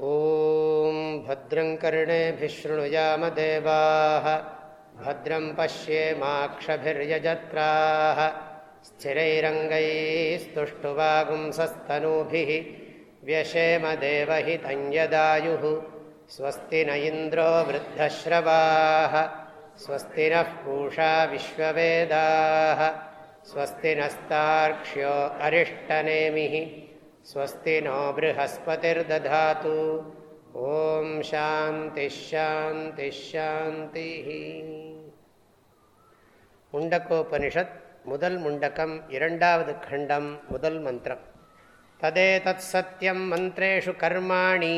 ॐ भद्रं कर्णेभिशृणुयामदेवाः भद्रं पश्येमाक्षभिर्यजत्राः स्थिरैरङ्गैस्तुष्टुवागुंसस्तनूभिः व्यशेमदेवहितञ्यदायुः स्वस्ति न इन्द्रो वृद्धश्रवाः स्वस्ति नः पूषा विश्ववेदाः स्वस्ति नस्तार्क्ष्यो अरिष्टनेमिः स्वस्ति नो बृहस्पतिर्दधातु ॐ शान्तिश्शान्तिश्शान्तिः முண்டக்கோபனிஷத் முதல் முண்டக்கம் இரண்டாவது खण्डं முதல் மந்திரம் तदेतत् सत्यं मन्त्रेषु कर्माणि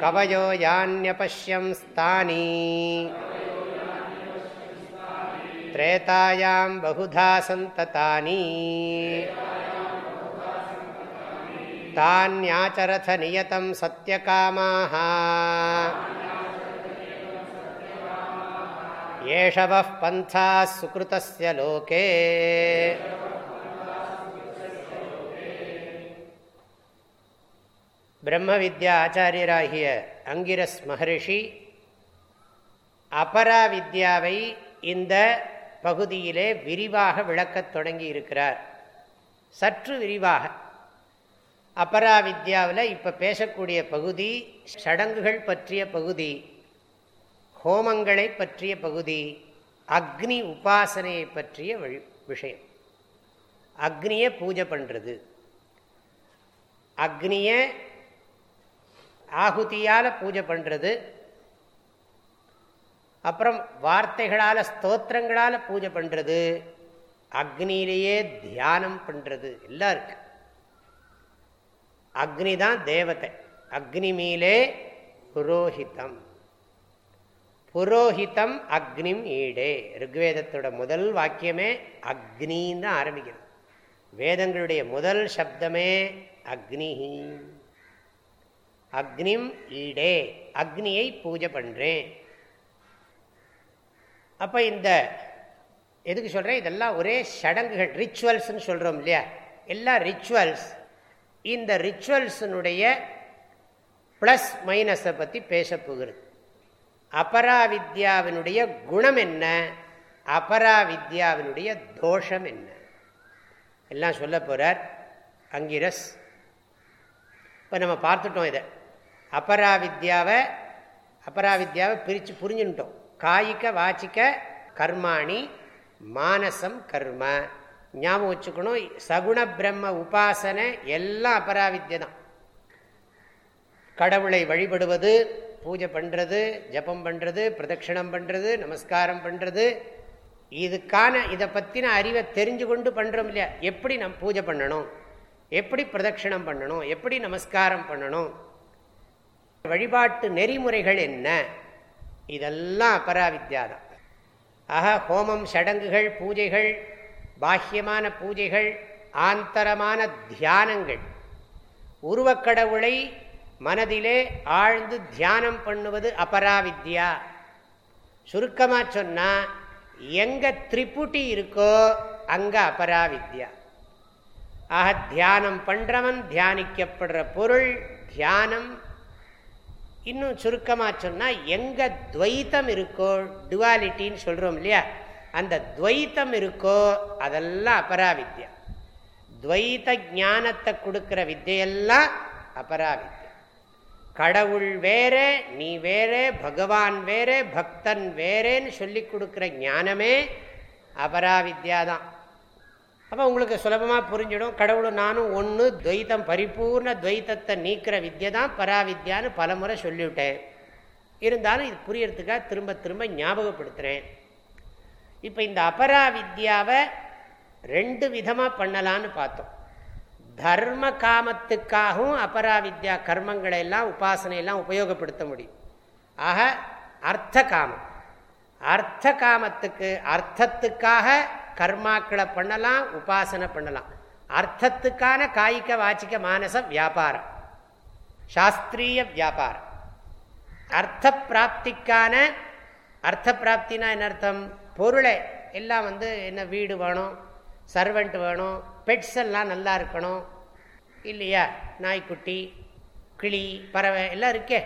कवयो यान्यपश्यंस्तानि त्रेतायां बहुधा सन्ततानि तान्याचरथ नियतं सत्यकामाः एष वः पन्थाः सुकृतस्य लोके பிரம்ம வித்யா ஆச்சாரியராகிய அங்கிரஸ் மகரிஷி அபரா வித்யாவை இந்த பகுதியிலே விரிவாக விளக்கத் தொடங்கி இருக்கிறார் சற்று விரிவாக. அபரா வித்யாவில் இப்போ பேசக்கூடிய பகுதி சடங்குகள் பற்றிய பகுதி ஹோமங்களை பற்றிய பகுதி அக்னி உபாசனையை பற்றிய வழி விஷயம். அக்னியை பூஜை பண்ணுறது அக்னியை ஆகுதியால் பூஜை பண்ணுறது அப்புறம் வார்த்தைகளால் ஸ்தோத்திரங்களால் பூஜை பண்ணுறது அக்னியிலேயே தியானம் பண்ணுறது எல்லாம் இருக்கு. அக்னி தான் தேவதை. அக்னி மீலே புரோஹிதம். புரோஹிதம் அக்னிம் ஈடே. ருக்வேதத்தோட முதல் வாக்கியமே அக்னின்னு தான் ஆரம்பிக்கிறது வேதங்களுடைய முதல் சப்தமே அக்னி. அக்னிம் ஈடே. அக்னியை பூஜை பண்ணுறேன் அப்போ இந்த எதுக்கு சொல்கிறேன் இதெல்லாம் ஒரே சடங்குகள் ரிச்சுவல்ஸ்னு சொல்கிறோம் இல்லையா? எல்லாம் ரிச்சுவல்ஸ் இந்த ரிச்சுவல்ஸினுடைய ப்ளஸ் மைனஸை பற்றி பேச போகிறது. அபராவித்யாவினுடைய குணம் என்ன? அபராவித்யாவினுடைய தோஷம் என்ன? எல்லாம் சொல்ல போகிறார் அங்கிரஸ். இப்போ நம்ம பார்த்துட்டோம் இதை. அபராவித்யாவை அபராவித்யாவை பிரித்து புரிஞ்சுட்டோம் காய்க வாச்சிக்க கர்மாணி மானசம் கர்ம. ஞாபகம் வச்சுக்கணும் சகுண பிரம்ம உபாசனை எல்லாம் அபராவித்ய தான். கடவுளை வழிபடுவது பூஜை பண்ணுறது ஜபம் பண்ணுறது பிரதட்சிணம் பண்ணுறது நமஸ்காரம் பண்ணுறது இதுக்கான இதை பற்றின அறிவை தெரிஞ்சு கொண்டு பண்ணுறோம் இல்லையா? எப்படி நம் பூஜை பண்ணணும்? எப்படி பிரதட்சிணம் பண்ணணும்? எப்படி நமஸ்காரம் பண்ணணும்? வழிபாட்டு நெறிமுறைகள் என்ன? இதெல்லாம் அபராவித்யாதான் ஆக ஹோமம் சடங்குகள் பூஜைகள் பாஹ்யமான பூஜைகள் ஆந்தரமான தியானங்கள். உருவக்கடவுளை மனதிலே ஆழ்ந்து தியானம் பண்ணுவது அபராவித்யா. சுருக்கமாக சொன்னால் எங்கே திரிபுட்டி இருக்கோ அங்கே அபராவித்யா. ஆக தியானம் பண்றவன் தியானிக்கப்படுற பொருள் தியானம் இன்னும் சுருக்கமாக சொன்னால் எங்கே துவைத்தம் இருக்கோ டுவாலிட்டின்னு சொல்கிறோம் இல்லையா? அந்த துவைத்தம் இருக்கோ அதெல்லாம் அபராவித்யா. துவைத்த ஞானத்தை கொடுக்குற வித்தையெல்லாம் அபராவித்யா. கடவுள் வேற நீ வேற பகவான் வேற பக்தன் வேறேன்னு சொல்லி கொடுக்குற ஞானமே அபராவித்யா தான் அப்போ உங்களுக்கு சுலபமாக புரிஞ்சிடும். கடவுள் நானும் ஒன்று துவைத்தம் பரிபூர்ண துவைத்தத்தை நீக்கிற வித்யை தான் பராவித்யான்னு பலமுறை சொல்லிவிட்டேன். இருந்தாலும் இது புரியறதுக்காக திரும்ப திரும்ப ஞாபகப்படுத்துகிறேன் இப்போ இந்த அபராவித்யாவை ரெண்டு விதமாக பண்ணலான்னு பார்த்தோம். தர்ம காமத்துக்காகவும் அபராவித்யா கர்மங்களை எல்லாம் உபாசனையெல்லாம் உபயோகப்படுத்த முடியும். ஆக அர்த்த காமம். அர்த்த காமத்துக்கு அர்த்தத்துக்காக கர்மாக்களை பண்ணலாம் உபாசனை பண்ணலாம். அர்த்தத்துக்கான காய்க வாச்சிக்க மானச வியாபாரம். சாஸ்திரிய வியாபாரம். அர்த்த பிராப்திக்கான அர்த்த பிராப்தினா என்ன அர்த்தம்? பொருளை எல்லாம் வந்து என்ன வீடு வேணும் சர்வெண்ட் வேணும் பெட்ஸ் எல்லாம் நல்லா இருக்கணும். இல்லையா? நாய்க்குட்டி கிளி பறவை எல்லாம் இருக்கே.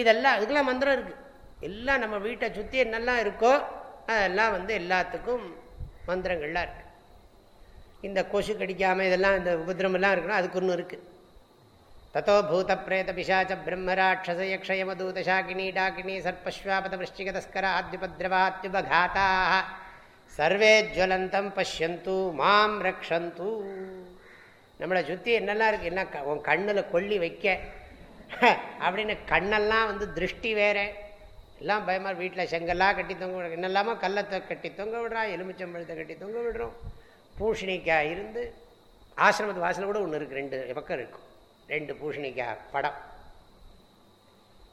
இதெல்லாம் அதுக்கெல்லாம் மந்திரம் இருக்குது எல்லாம் நம்ம வீட்டை சுற்றி என்னெல்லாம் இருக்கோ அதெல்லாம் வந்து எல்லாத்துக்கும் மந்திரங்கள்லாம் இருக்குது இந்த கொசு கடிக்காமல் இதெல்லாம் இந்த உபதிரமெல்லாம் இருக்கணும் அதுக்கு ஒன்று இருக்குது தத்தோ பூத பிரேத பிசாச்ச பிரம்மராட்சச யக்ஷயமதூத சாக்கினி டாக்கினி சர்பஸ்வாபத விருஷ்டிகதஸ்கர சர்வே ஜுவலந்தம் பஷ்யந்து மாம் ரக்ஷந்து. நம்மளை சுற்றி என்னெல்லாம் இருக்குது என்ன உன் கண்ணில் கொல்லி வைக்க. அப்படின்னு கண்ணெல்லாம் வந்து திருஷ்டி வேறு. எல்லாம் பயமாக வீட்டில் செங்கல்லாம் கட்டி தொங்க விட என்னெல்லாமோ கல்லத்தை கட்டி தொங்க விடுறான் எலுமிச்சம்பழத்தை கட்டி தொங்க விடுறோம். பூஷணிக்காய் இருந்து ஆசிரமத்து வாசலில் கூட ஒன்று இருக்குது ரெண்டு பக்கம் இருக்கும் ரெண்டு பூஷணிக்காய் படம்.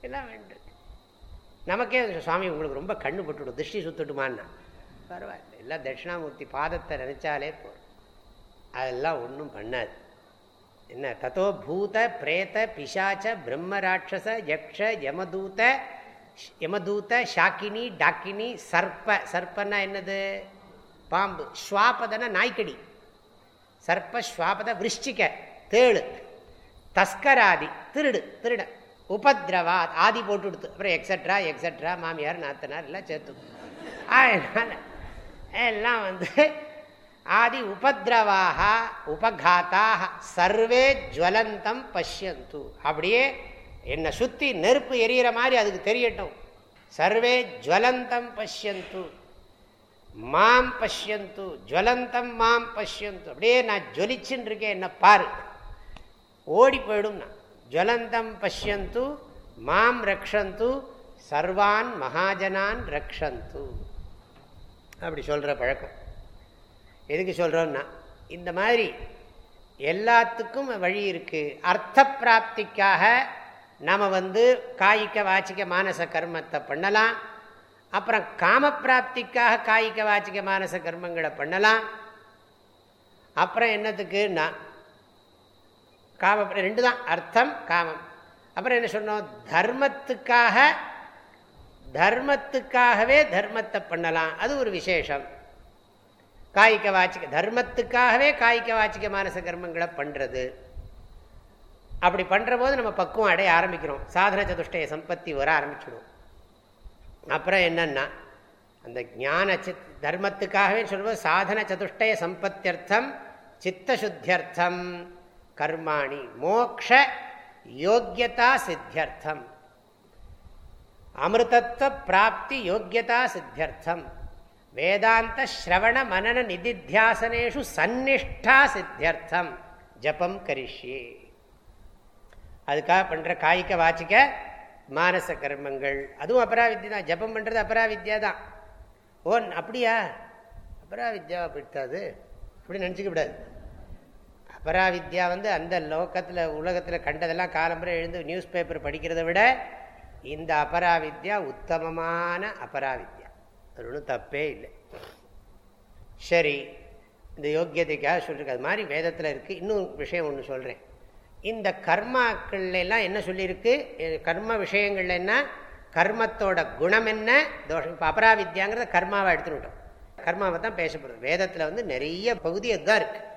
எல்லாம் வேண்டு நமக்கே சுவாமி உங்களுக்கு ரொம்ப கண்ணு போட்டுவிடும். திருஷ்டி சுத்துட்டுமான்னா. பரவாயில்ல. எல்லாம் தட்சிணாமூர்த்தி பாதத்தை நினைச்சாலே போதும். அதெல்லாம் ஒன்றும் பண்ணாது. என்ன? தத்தோ பூத பிரேத பிசாச்ச பிரம்மராட்சச யக்ஷ யமதூத யமதூத ஷாக்கினி டாக்கினி சர்ப்ப சர்ப்பன்னா என்னது? பாம்பு. ஸ்வாபதன நாய்க்கடி. சர்ப்ப ஸ்வாபத விருஷ்டிக்க தேழு தஸ்கராதி திருடு திருட. உபத்ரவா ஆதி போட்டு கொடுத்து அப்புறம் எக்ஸட்ரா எக்ஸட்ரா மாமியார் நாத்தனார் எல்லாம் சேர்த்து. அதனால் எல்லாம் வந்து ஆதி உபதிரவாக உபகாத்தாக சர்வே ஜுவலந்தம் பஷ்யந்து. அப்படியே என்னை சுற்றி நெருப்பு எரியிற மாதிரி அதுக்கு தெரியட்டும். சர்வே ஜுவலந்தம் பஷ்யந்து. மாம் பஷ்யந்து. ஜுவலந்தம் மாம் பஷ்யந்து. அப்படியே நான் ஜொலிச்சுன்னு இருக்கேன் என்னை பாரு. ஓடி போயிடும் நான். ஜுவலந்தம் பஷ்யந்து மாம் ரக்ஷந்து சர்வான் மகாஜனான் ரக்ஷந்து. அப்படி சொல்கிற பழக்கம். எதுக்கு சொல்கிறோன்னா இந்த மாதிரி எல்லாத்துக்கும் வழி இருக்குது அர்த்த பிராப்திக்காக நாம் வந்து காய்க்க வாச்சிக்க மானச கர்மத்தை பண்ணலாம். அப்புறம் காம பிராப்திக்காக காய்க்க வாச்சிக்க மானச கர்மங்களை பண்ணலாம். அப்புறம் என்னத்துக்குன்னா காம ரெண்டு தான். அர்த்தம் காமம். அப்புறம் என்ன சொன்னோம்? தர்மத்துக்காக தர்மத்துக்காகவே தர்மத்தை பண்ணலாம். அது ஒரு விசேஷம். காய்க்க வாச்சிக்க தர்மத்துக்காகவே காய்க்க வாச்சிக்க மானச கர்மங்களை பண்ணுறது அப்படி பண்ணுற போது நம்ம பக்குவம் அடைய ஆரம்பிக்கிறோம். சாதன சதுஷ்டய சம்பத்தி வர ஆரம்பிச்சிடும். அப்புறம் என்னன்னா அந்த ஞான சித் தர்மத்துக்காகவே சொல்லும்போது சாதன சதுஷ்டய சம்பத்தியர்த்தம் சித்தசுத்தியர்த்தம் கர்மாணி மோக்ஷ யோக்கியதா சித்தியர்த்தம். அமிர்தத்துவ பிராப்தி யோக்கியதா சித்தியர்த்தம். வேதாந்த ஸ்ரவண மனன நிதித்தியாசனேஷு சந்நிஷ்டா சித்தியர்த்தம். ஜபம் கரிஷ்யே. அதுக்காக பண்ணுற காய்க்க வாச்சிக்க மானச கர்மங்கள். அதுவும் அபராவித்யா தான். ஜபம் பண்ணுறது அபராவித்யா தான். ஓன் அப்படியா? அபராவித்யாவை பிடித்தாது அப்படி நினச்சிக்க விடாது அபராவித்யா வந்து அந்த லோக்கத்தில் உலகத்தில் கண்டதெல்லாம் காலம்புரை எழுந்து நியூஸ் பேப்பர் படிக்கிறத விட இந்த அபராவித்யா உத்தமமான அபராவித்யா. அது ஒன்றும் தப்பே இல்லை. சரி இந்த யோக்கியதைக்காக சொல்லியிருக்கு அது மாதிரி வேதத்தில் இருக்குது இன்னும் விஷயம் ஒன்று சொல்கிறேன் இந்த கர்மாக்கள்ல எல்லாம் என்ன சொல்லியிருக்கு? கர்ம விஷயங்கள்ல என்ன? கர்மத்தோட குணம் என்ன? தோஷம் இப்போ அபராவித்யாங்கிறத கர்மாவை எடுத்துக்கிட்டோம். கர்மாவை தான் பேசப்படுது வேதத்தில் வந்து நிறைய பகுதி அதுதான் இருக்குது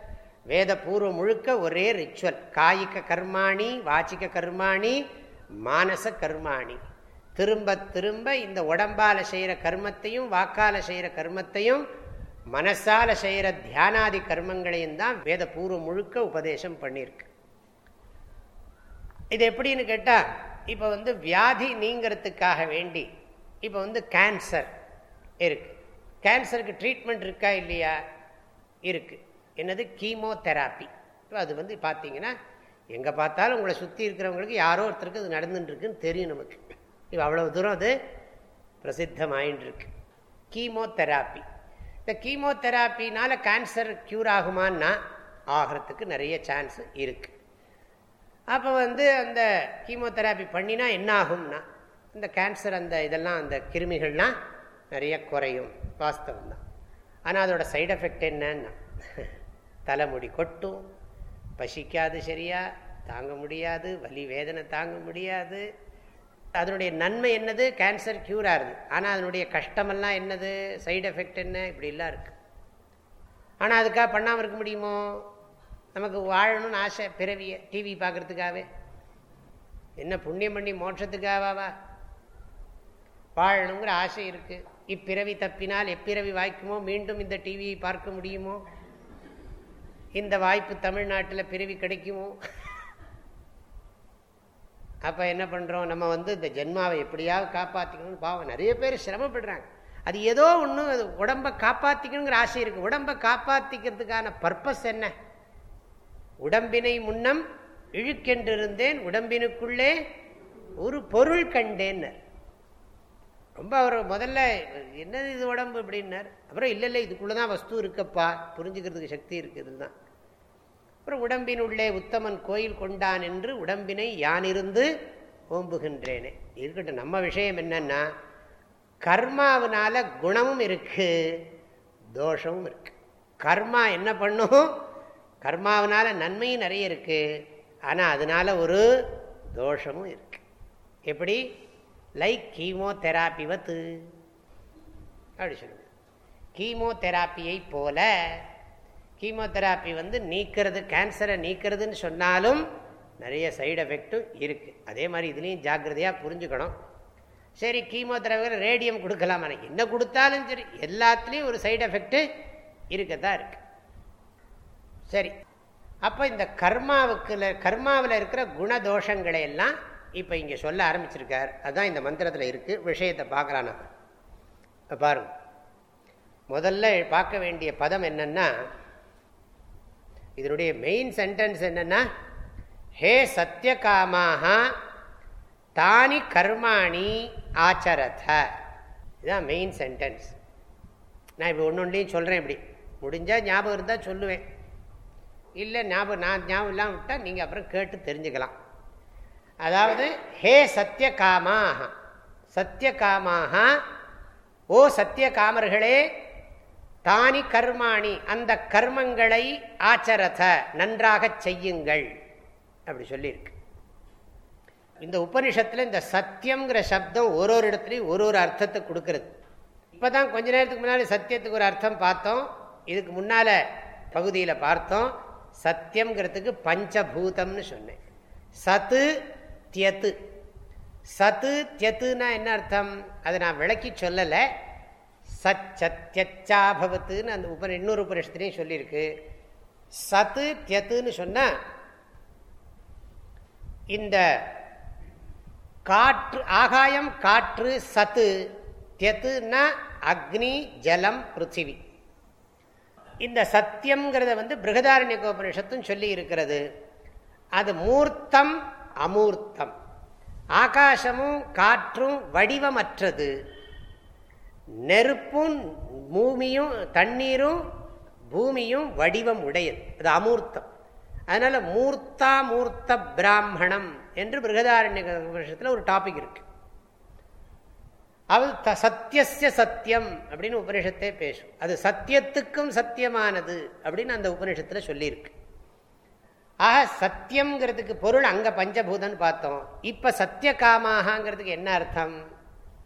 வேத பூர்வம் முழுக்க ஒரே ரிச்சுவல் காய்க கர்மாணி வாச்சிக்க கர்மாணி மானச கர்மாணி. திரும்ப திரும்ப இந்த உடம்பால் செய்கிற கர்மத்தையும் வாக்கால் செய்கிற கர்மத்தையும் மனசால் செய்கிற தியானாதி கர்மங்களையும் தான் வேத பூர்வம் முழுக்க உபதேசம் பண்ணியிருக்கு. இது எப்படின்னு கேட்டால் இப்போ வந்து வியாதி நீங்கிறதுக்காக வேண்டி இப்போ வந்து கேன்சர் இருக்குது கேன்சருக்கு ட்ரீட்மெண்ட் இருக்கா இல்லையா? இருக்குது என்னது? கீமோதெராப்பி இப்போ அது வந்து பார்த்தீங்கன்னா எங்கே பார்த்தாலும் உங்களை சுற்றி இருக்கிறவங்களுக்கு யாரோ ஒருத்தருக்கு அது நடந்துட்டுருக்குன்னு தெரியும் நமக்கு. இப்போ அவ்வளவு தூரம் அது பிரசித்தமாயின்ட்டுருக்கு. கீமோதெராப்பி இந்த கீமோதெராப்பினால் கேன்சர் க்யூர் ஆகுமான்னா ஆகிறதுக்கு நிறைய சான்ஸ் இருக்குது அப்போ வந்து அந்த கீமோதெராப்பி பண்ணினா என்ன ஆகும்னா இந்த கேன்சர் அந்த இதெல்லாம் அந்த கிருமிகள்லாம் நிறைய குறையும் வாஸ்தவம் தான். ஆனால் அதோட சைடு எஃபெக்ட் என்னன்னா தலைமுடி கொட்டும் பசிக்காது சரியா தாங்க முடியாது வலி வேதனை தாங்க முடியாது. அதனுடைய நன்மை என்னது? கேன்சர் க்யூர் ஆகுது. ஆனால் அதனுடைய கஷ்டமெல்லாம் என்னது? சைடு எஃபெக்ட் என்ன? இப்படிலாம் இருக்குது ஆனால் அதுக்காக பண்ணாமல் இருக்க முடியுமோ? நமக்கு வாழணும்னு ஆசை பிறவிய டிவி பார்க்கறதுக்காகவே. என்ன புண்ணியம் பண்ணி மோட்சத்துக்காகவா வாழணுங்கிற ஆசை இருக்குது இப்பிறவி தப்பினால் எப்பிறவி வாய்க்குமோ? மீண்டும் இந்த டிவியை பார்க்க முடியுமோ? இந்த வாய்ப்பு தமிழ்நாட்டில் பிறவி கிடைக்குமோ? அப்போ என்ன பண்ணுறோம் நம்ம வந்து இந்த ஜென்மாவை எப்படியாவது காப்பாற்றிக்கணும்னு பாவம். நிறைய பேர் சிரமப்படுறாங்க. அது ஏதோ ஒன்று அது உடம்பை காப்பாற்றிக்கணுங்கிற ஆசை இருக்குது உடம்பை காப்பாற்றிக்கிறதுக்கான பர்பஸ் என்ன? உடம்பினை முன்னம் இழுக்கென்றிருந்தேன் உடம்பினுக்குள்ளே ஒரு பொருள் கண்டேன்னர். ரொம்ப அவர் முதல்ல என்னது இது உடம்பு? அப்படின்னார். அப்புறம் இல்லை இல்லை இதுக்குள்ளே தான் வஸ்து இருக்கப்பா புரிஞ்சுக்கிறதுக்கு சக்தி இருக்குது தான். அப்புறம் உடம்பின் உள்ளே உத்தமன் கோயில் கொண்டான் என்று உடம்பினை யானிருந்து ஓம்புகின்றேனே. இருக்கட்டும் நம்ம விஷயம் என்னன்னா கர்மாவனால குணமும் இருக்கு தோஷமும் இருக்கு. கர்மா என்ன பண்ணும்? கர்மாவனால நன்மையும் நிறைய இருக்குது ஆனால் அதனால ஒரு தோஷமும் இருக்குது எப்படி? லைக் கீமோ தெராப்பி வத்து அப்படி சொல்லுங்க. கீமோ தெராப்பியை போல கீமோதெராப்பி வந்து நீக்கிறது கேன்சரை நீக்கிறதுன்னு சொன்னாலும் நிறைய சைடு எஃபெக்டும் இருக்குது அதே மாதிரி இதுலேயும் ஜாக்கிரதையாக புரிஞ்சுக்கணும். சரி கீமோதெராபி ரேடியம் கொடுக்கலாம். என்ன கொடுத்தாலும் சரி எல்லாத்துலேயும் ஒரு சைடு எஃபெக்ட்டு இருக்க. தான் இருக்குது சரி. அப்போ இந்த கர்மாவுக்கு கர்மாவில் இருக்கிற குணதோஷங்களை எல்லாம் இப்போ இங்கே சொல்ல ஆரம்பிச்சிருக்கார். அதுதான் இந்த மந்திரத்தில் இருக்குது விஷயத்தை பார்க்கலாம் நம்ம பாருங்க. முதல்ல பார்க்க வேண்டிய பதம் என்னென்னா இதனுடைய மெயின் சென்டென்ஸ் என்னன்னா ஹே சத்தியகாமாக தானி கர்மாணி ஆச்சரத. இதுதான் மெயின் சென்டென்ஸ் நான் இப்போ ஒன்று ஒன்றையும் சொல்கிறேன் இப்படி. முடிஞ்சால் ஞாபகம் இருந்தால் சொல்லுவேன். இல்லை ஞாபகம் நான் ஞாபகம் இல்லாமல் விட்டால் நீங்கள் அப்புறம் கேட்டு தெரிஞ்சுக்கலாம். அதாவது ஹே சத்தியகாமாக சத்தியகாமாக ஓ சத்தியகாமர்களே தானி கர்மாணி அந்த கர்மங்களை ஆச்சரத நன்றாக செய்யுங்கள் அப்படி சொல்லியிருக்கு. இந்த உபனிஷத்தில் இந்த சத்தியம்ங்கிற சப்தம் ஒரு ஒரு இடத்துலையும் ஒரு ஒரு அர்த்தத்தை கொடுக்கறது. இப்போதான் கொஞ்ச நேரத்துக்கு முன்னாடி சத்தியத்துக்கு ஒரு அர்த்தம் பார்த்தோம். இதுக்கு முன்னால் பகுதியில் பார்த்தோம். சத்தியம்ங்கிறதுக்கு பஞ்சபூதம்னு சொன்னேன். சத்து தியத்து. சத்து தியத்துனா என்ன அர்த்தம்? அதை நான் விளக்கி சொல்லலை. சச்சத்தியச்சாபவத்துன்னு அந்த உப இன்னொரு உபரிஷத்துலேயும் சொல்லியிருக்கு. சத்து தியத்துன்னு சொன்னால் இந்த காற்று ஆகாயம் காற்று சத்து தியத்துன்னா அக்னி ஜலம் பிருத்திவி. இந்த சத்தியம்ங்கிறத வந்து பிருகதாரண்ய கோபனிஷத்தும் சொல்லி இருக்கிறது அது மூர்த்தம் அமூர்த்தம். ஆகாசமும் காற்றும் வடிவமற்றது. நெருப்பும் பூமியும் தண்ணீரும் பூமியும் வடிவம் உடையது. அது அமூர்த்தம். அதனால் மூர்த்தா மூர்த்த பிராமணம் என்று பிருகதாரண்ய வருஷத்தில் ஒரு டாபிக் இருக்குது அவள் த சத்தியசிய சத்தியம் அப்படின்னு உபனிஷத்தே பேசும். அது சத்தியத்துக்கும் சத்தியமானது அப்படின்னு அந்த உபனிஷத்தில் சொல்லியிருக்கு. ஆக சத்தியம்ங்கிறதுக்கு பொருள் அங்கே பஞ்சபூதன் பார்த்தோம். இப்போ சத்திய காமாகங்கிறதுக்கு என்ன அர்த்தம்?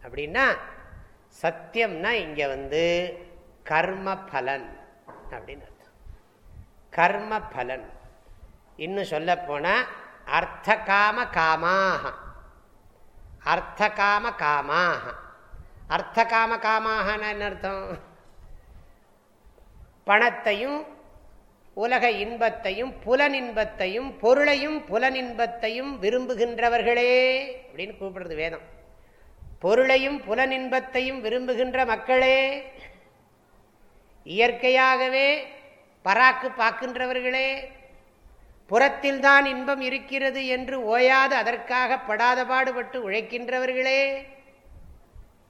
அப்படின்னா சத்தியம்னா இங்கே வந்து கர்ம பலன் அப்படின்னு அர்த்தம். கர்ம பலன். இன்னும் சொல்ல போனா அர்த்த காம காமாக அர்த்த காம காமாக அர்த்த காம காமாகனா என்ன அர்த்தம்? பணத்தையும் உலக இன்பத்தையும் புலனின்பத்தையும் பொருளையும் புலனின்பத்தையும் விரும்புகின்றவர்களே அப்படின்னு கூப்பிடுறது வேதம். பொருளையும் புலனின்பத்தையும் விரும்புகின்ற மக்களே இயற்கையாகவே பராக்கு பார்க்கின்றவர்களே புறத்தில்தான் இன்பம் இருக்கிறது என்று ஓயாது அதற்காக படாத பாடுபட்டு உழைக்கின்றவர்களே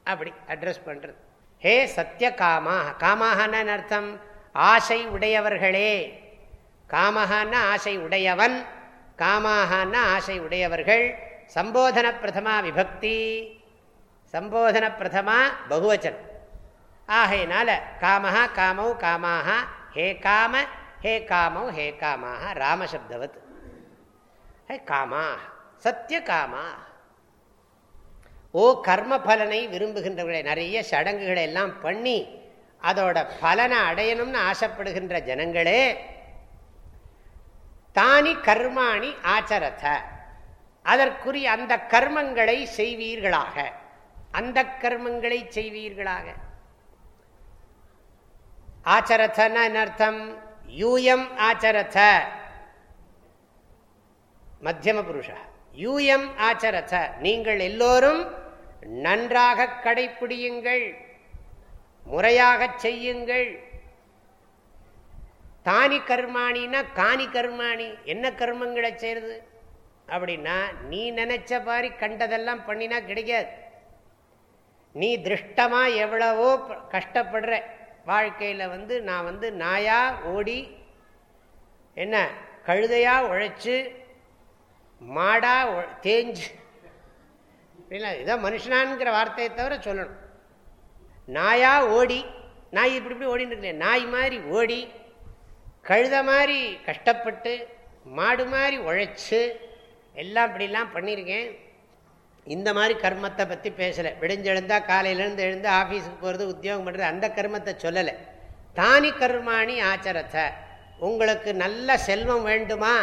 அப்படி அட்ரஸ் பண்ணுறது ஹே சத்திய காமாக காமாகன அர்த்தம்? ஆசை உடையவர்களே. காமஹான்னா ஆசை உடையவன் காமாகன்னா ஆசை உடையவர்கள். சம்போதன பிரதமா விபக்தி. சம்போதன பிரதமா பகுவச்சனம். ஆகையினால காமஹா காமௌ காமாக ஹே காம ஹே காமௌ ஹே காமாக ராமசப்தவத் ஹே காமா சத்திய காமா ஓ கர்ம பலனை விரும்புகின்றவர்களை நிறைய சடங்குகளை எல்லாம் பண்ணி அதோட பலனை அடையணும்னு ஆசைப்படுகின்ற ஜனங்களே தானி கர்மாணி ஆச்சரத அதற்குரிய அந்த கர்மங்களை செய்வீர்களாக. அந்த கர்மங்களை செய்வீர்களாக. ஆச்சரத்தன அர்த்தம் யூயம் ஆச்சரத மத்தியம புருஷா. யூஎம் ஆச்சரத நீங்கள் எல்லோரும் நன்றாக கடைப்பிடியுங்கள் முறையாக செய்யுங்கள். தானி கர்மாணின்னா காணி கர்மாணி. என்ன கர்மங்களை செய்யறது? அப்படின்னா நீ நினைச்ச மாதிரி கண்டதெல்லாம் பண்ணினா கிடைக்காது. நீ திருஷ்டமா எவ்வளவோ கஷ்டப்படுற வாழ்க்கையில் வந்து நான் வந்து நாயா ஓடி என்ன கழுதையா உழைச்சி மாடா தேஞ்சு. இதான் மனுஷனான்ங்கிற வார்த்தையை தவிர சொல்லணும். நாயா ஓடி நாய் இப்படி இப்படி ஓடின்னு இருக்கேன் நாய் மாதிரி ஓடி கழுத மாதிரி கஷ்டப்பட்டு மாடு மாதிரி உழைச்சி எல்லாம் இப்படிலாம் பண்ணியிருக்கேன். இந்த மாதிரி கர்மத்தை பற்றி பேசலை. விடிஞ்செழுந்தா காலையிலேருந்து எழுந்து ஆஃபீஸுக்கு போகிறது உத்தியோகம் பண்ணுறது அந்த கர்மத்தை சொல்லலை. தானி கர்மாணி ஆச்சரத்தை. உங்களுக்கு நல்ல செல்வம் வேண்டுமா?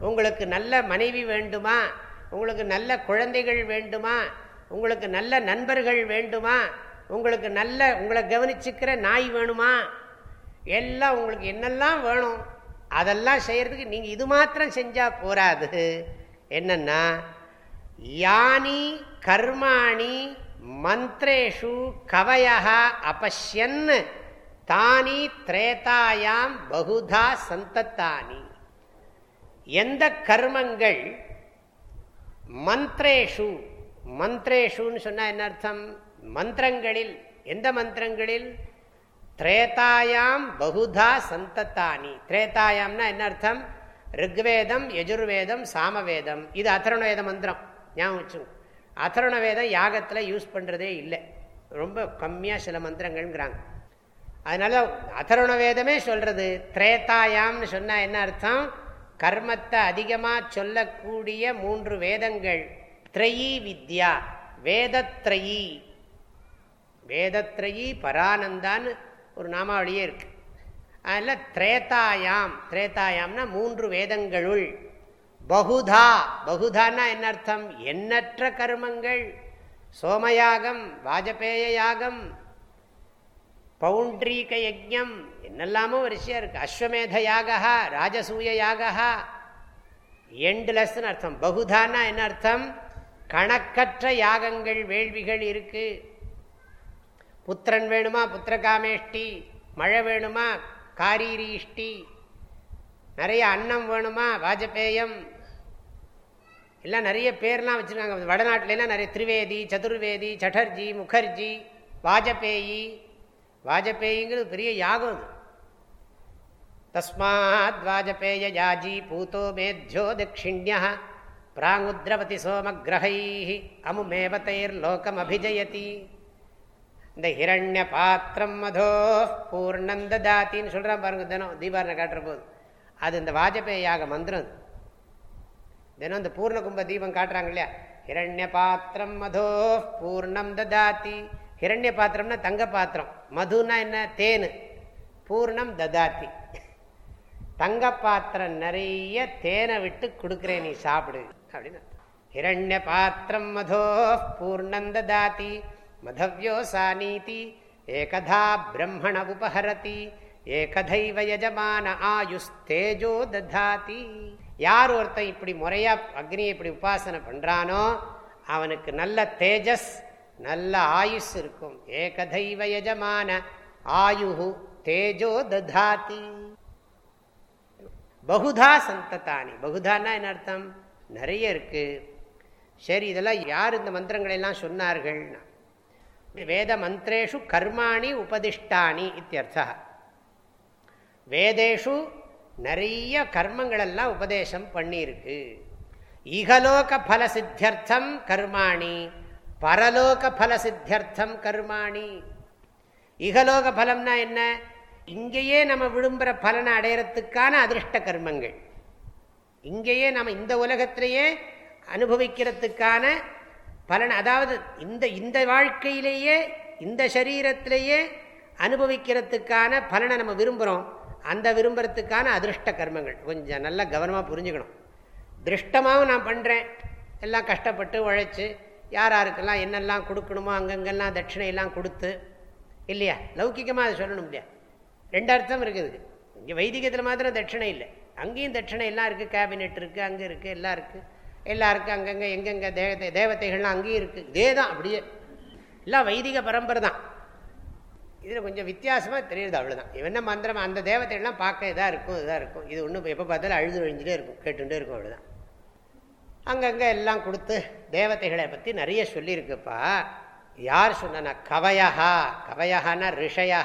உங்களுக்கு நல்ல மனைவி வேண்டுமா? உங்களுக்கு நல்ல குழந்தைகள் வேண்டுமா? உங்களுக்கு நல்ல நண்பர்கள் வேண்டுமா? உங்களுக்கு நல்ல உங்களை கவனிச்சுக்கிற நாய் வேணுமா? எல்லாம் உங்களுக்கு என்னெல்லாம் வேணும் அதெல்லாம் செய்கிறதுக்கு நீங்கள் இது மாத்திரம் செஞ்சால் போராது என்னன்னா யானி கர்மாணி மந்திரேஷு கவயா அபஷ்யன் தானி திரேதாயாம் பகுதா சந்தத்தானி. எந்த கர்மங்கள் மந்திரேஷு மந்திரேஷுன்னு சொன்னால் என்ன அர்த்தம்? மந்திரங்களில் எந்த மந்திரங்களில்? திரேதாயாம் பகுதா சந்தத்தானி திரேதாயாம்னா என்ன அர்த்தம்? ரிக்வேதம் யஜுர்வேதம் சாமவேதம். இது அதரணவேத மந்திரம். ஞாபகம் வச்சுங்க அதரண வேதம் யாகத்தில் யூஸ் பண்ணுறதே இல்லை. ரொம்ப கம்மியாக சில மந்திரங்கள்ங்கிறாங்க. அதனால அதருண வேதமே திரேதாயாம்னு சொன்னால் என்ன அர்த்தம்? கர்மத்தை அதிகமாக சொல்லக்கூடிய மூன்று வேதங்கள். திரையி வித்யா வேதத்ரயி. வேதத்ரயி பரானந்தான்னு ஒரு நாமாவளியே இருக்கு. அதில் திரேதாயாம் திரேதாயாம்னா மூன்று வேதங்களுள். பகுதா பகுதான்னா என்ன அர்த்தம்? எண்ணற்ற கர்மங்கள். சோமயாகம் வாஜபேய யாகம் பவுண்ட்ரீக யஜம் என்னெல்லாமோ வரிசையாக இருக்கு. அஸ்வமேத யாகா ராஜசூய யாகா. எண்ட்லெஸ்ன்னு அர்த்தம். பகுதானா என்ன அர்த்தம்? கணக்கற்ற யாகங்கள் வேள்விகள் இருக்குது புத்திரன் வேணுமா? புத்திரகாமேஷ்டி. மழை வேணுமா? காரீரிஷ்டி. நிறைய அன்னம் வேணுமா? வாஜபேயம். எல்லாம் நிறைய பேர்லாம் வச்சுருக்காங்க. வடநாட்டிலாம் நிறைய திரிவேதி சதுர்வேதி சட்டர்ஜி முகர்ஜி வாஜபேயி. வாஜபேயிங்கிறது பெரிய யாகம் அது. தஸ்மாத் வாஜபேய யாஜி பூத்தோ மேத்யோ தட்சிணிய பிராங்குத்ரவதி சோமகிரகை அமுமேவத்தைர் இந்த ஹிரண்ய பாத்திரம் மதோ பூர்ணந்ததாத்தின்னு சொல்கிறான் பாருங்க தினம் தீபாரணை காட்டுற போது. அது இந்த வாஜபேயாக மந்திரம். தினம் இந்த பூர்ண கும்ப தீபம் காட்டுறாங்க இல்லையா? ஹிரண்ய பாத்திரம் மதோ பூர்ணம் ததாத்தி ஹிரண்ய பாத்திரம்னா தங்க பாத்திரம் மதுனா என்ன? தேனு. பூர்ணம் ததாத்தி தங்க பாத்திரம் நிறைய தேனை விட்டு கொடுக்குறேன் நீ சாப்பிடு. அப்படின்னு ஹிரண்ய பாத்திரம் மதோ பூர்ணம் ததாத்தி மதவியோ சாநீதி ஏகதா பிரம்மண உபஹரதி ஏகதைவ யஜமான ஆயுஸ்தேஜோ ததாதி யார் ஒருத்தன் இப்படி முறையா அக்னியை இப்படி உபாசனை பண்றானோ அவனுக்கு நல்ல தேஜஸ் நல்ல ஆயுஸ் இருக்கும். ஏகதைவ யஜமான ஆயு தேஜோ ததாதி பகுதா சந்ததானி. பகுதான்னா என்ன அர்த்தம்? நிறைய இருக்கு. சரி இதெல்லாம் யார் இந்த மந்திரங்களை எல்லாம் சொன்னார்கள்னா வேத மந்திரேஷு கர்மாணி உபதிஷ்டானி இத்தியர்த்தா. வேதேஷு நிறைய கர்மங்களெல்லாம் உபதேசம் பண்ணியிருக்கு. இகலோக பல சித்தியர்த்தம் கர்மாணி பரலோக பல சித்தியர்த்தம் கர்மாணி. இகலோக பலம்னா என்ன? இங்கேயே நம்ம விரும்புகிற பலனை அடையறத்துக்கான அதிருஷ்ட கர்மங்கள். இங்கேயே நம்ம இந்த உலகத்திலேயே அனுபவிக்கிறதுக்கான பலன் அதாவது இந்த இந்த வாழ்க்கையிலேயே இந்த சரீரத்திலேயே அனுபவிக்கிறதுக்கான பலனை நம்ம விரும்புகிறோம் அந்த விரும்புறதுக்கான அதிருஷ்ட கர்மங்கள். கொஞ்சம் நல்லா கவனமாக புரிஞ்சுக்கணும். திருஷ்டமாகவும் நான் பண்ணுறேன் எல்லாம் கஷ்டப்பட்டு உழைச்சி யார் யாருக்கெல்லாம் என்னெல்லாம் கொடுக்கணுமோ அங்கங்கெல்லாம் தட்சிணையெல்லாம் கொடுத்து இல்லையா? லௌக்கிகமாக அதை சொல்லணும் இல்லையா? ரெண்டு அர்த்தம் இருக்குது. இங்கே வைதிகத்தில் மாத்திரம் தட்சிணை இல்லை. அங்கேயும் தட்சிணை எல்லாம் இருக்குது கேபினெட் இருக்குது அங்கே இருக்குது எல்லாம் இருக்குது எல்லாருக்கும் அங்கங்கே எங்கெங்கே தேவத்தை தேவதைகள்லாம் அங்கேயும் இருக்குது இதே தான் அப்படியே. எல்லாம் வைதிக பரம்பரை தான். இதில் கொஞ்சம் வித்தியாசமாக தெரியுது அவ்வளோதான் என்ன மந்திரம் அந்த தேவதைகள்லாம் பார்க்க இதாக இருக்கும் இதாக இருக்கும். இது ஒன்றும் எப்போ பார்த்தாலும் அழுது ஒழிஞ்சிட்டே இருக்கும் கேட்டுகிட்டே இருக்கும் அவ்வளோதான் அங்கங்கே எல்லாம் கொடுத்து தேவதைகளை பற்றி நிறைய சொல்லியிருக்குப்பா. யார் சொன்னா கவயா கவயஹானா ரிஷயா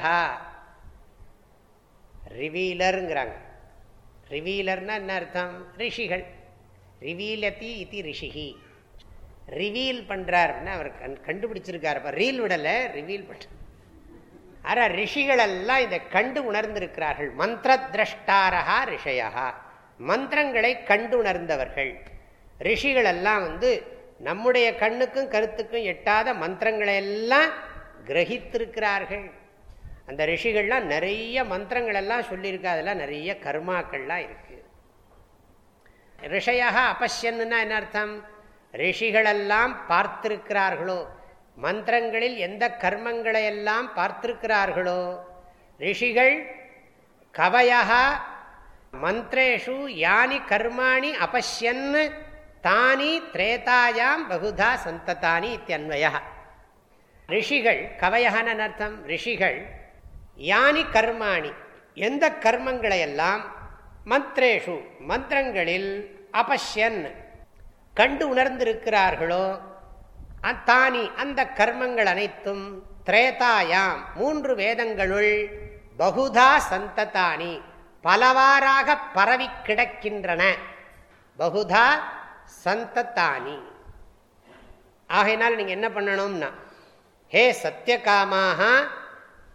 ரிவீலருங்கிறாங்க. ரிவீலர்னா என்ன அர்த்தம்? ரிஷிகள். ரிவீலத்தி இது ரிஷிகி ரிவீல் பண்ணுறாருன்னா அவர் கண் கண்டுபிடிச்சிருக்காருப்பா ரீல் விடலை ரிவீல் பண்ணுற ஆனா ரிஷிகள் எல்லாம் இதை கண்டு உணர்ந்திருக்கிறார்கள். மந்திர திரஷ்டாரகா ரிஷயா மந்திரங்களை கண்டு உணர்ந்தவர்கள். ரிஷிகள் எல்லாம் வந்து நம்முடைய கண்ணுக்கும் கருத்துக்கும் எட்டாத மந்திரங்களை எல்லாம் கிரகித்திருக்கிறார்கள். அந்த ரிஷிகள்லாம் நிறைய மந்திரங்கள் எல்லாம் சொல்லியிருக்கு அதெல்லாம் நிறைய கர்மாக்கள்லாம் இருக்குது ரிஷையாக அபஷ்யன்னா என்ன அர்த்தம்? ரிஷிகளெல்லாம் பார்த்திருக்கிறார்களோ மந்திரங்களில் எந்த கர்மங்களை எல்லாம் பார்த்திருக்கிறார்களோ ரிஷிகள் கவயா மந்திரேஷு யானி கர்மாணி அபஷ்யன் தானி திரேதாயாம் பகுதா சந்ததானி இத்தியன்வய ரிஷிகள் கவயகன அர்த்தம்? ரிஷிகள் யானி கர்மாணி. எந்த கர்மங்களையெல்லாம் மந்த்ரேஷு மந்திரேஷு மந்திரங்களில் அபஷ்யன் கண்டு உணர்ந்திருக்கிறார்களோ தானி அந்த கர்மங்கள் அனைத்தும் திரேதாயாம். மூன்று வேதங்களுள் பகுதா சந்ததானி. பலவாறாக பரவி கிடக்கின்றன. பகுதா சந்தத்தானி ஆகையினால் நீங்கள் என்ன பண்ணணும்னா ஹே சத்தியகாமாக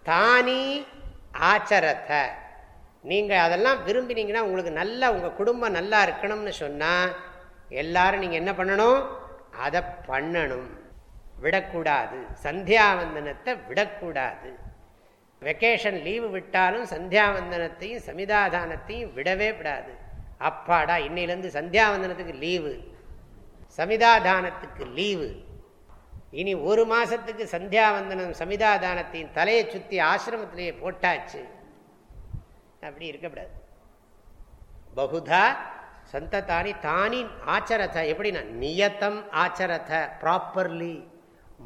தானி ஆச்சரத்த. நீங்கள் அதெல்லாம் விரும்பினீங்கன்னா உங்களுக்கு நல்லா உங்கள் குடும்பம் நல்லா இருக்கணும்னு சொன்னால் எல்லாரும் நீங்கள் என்ன பண்ணணும்? அதை பண்ணணும். விடக்கூடாது. சந்தியாவந்தனத்தை விடக்கூடாது. வெக்கேஷன் லீவு விட்டாலும் சந்தியாவந்தனத்தையும் சமிதாதானத்தையும் விடவே விடாது. அப்பாடா இன்னையிலேருந்து சந்தியாவந்தனத்துக்கு லீவு. சமிதாதானத்துக்கு லீவு. இனி ஒரு மாதத்துக்கு சந்தியாவந்தனம் சமிதாதானத்தையும் தலையை சுற்றி ஆசிரமத்திலேயே போட்டாச்சு. அப்படி இருக்கக்கூடாது. பகுதா சந்ததானி தானி ஆச்சரத எப்படின்னா நியத்தம் ஆச்சரத ப்ராப்பர்லி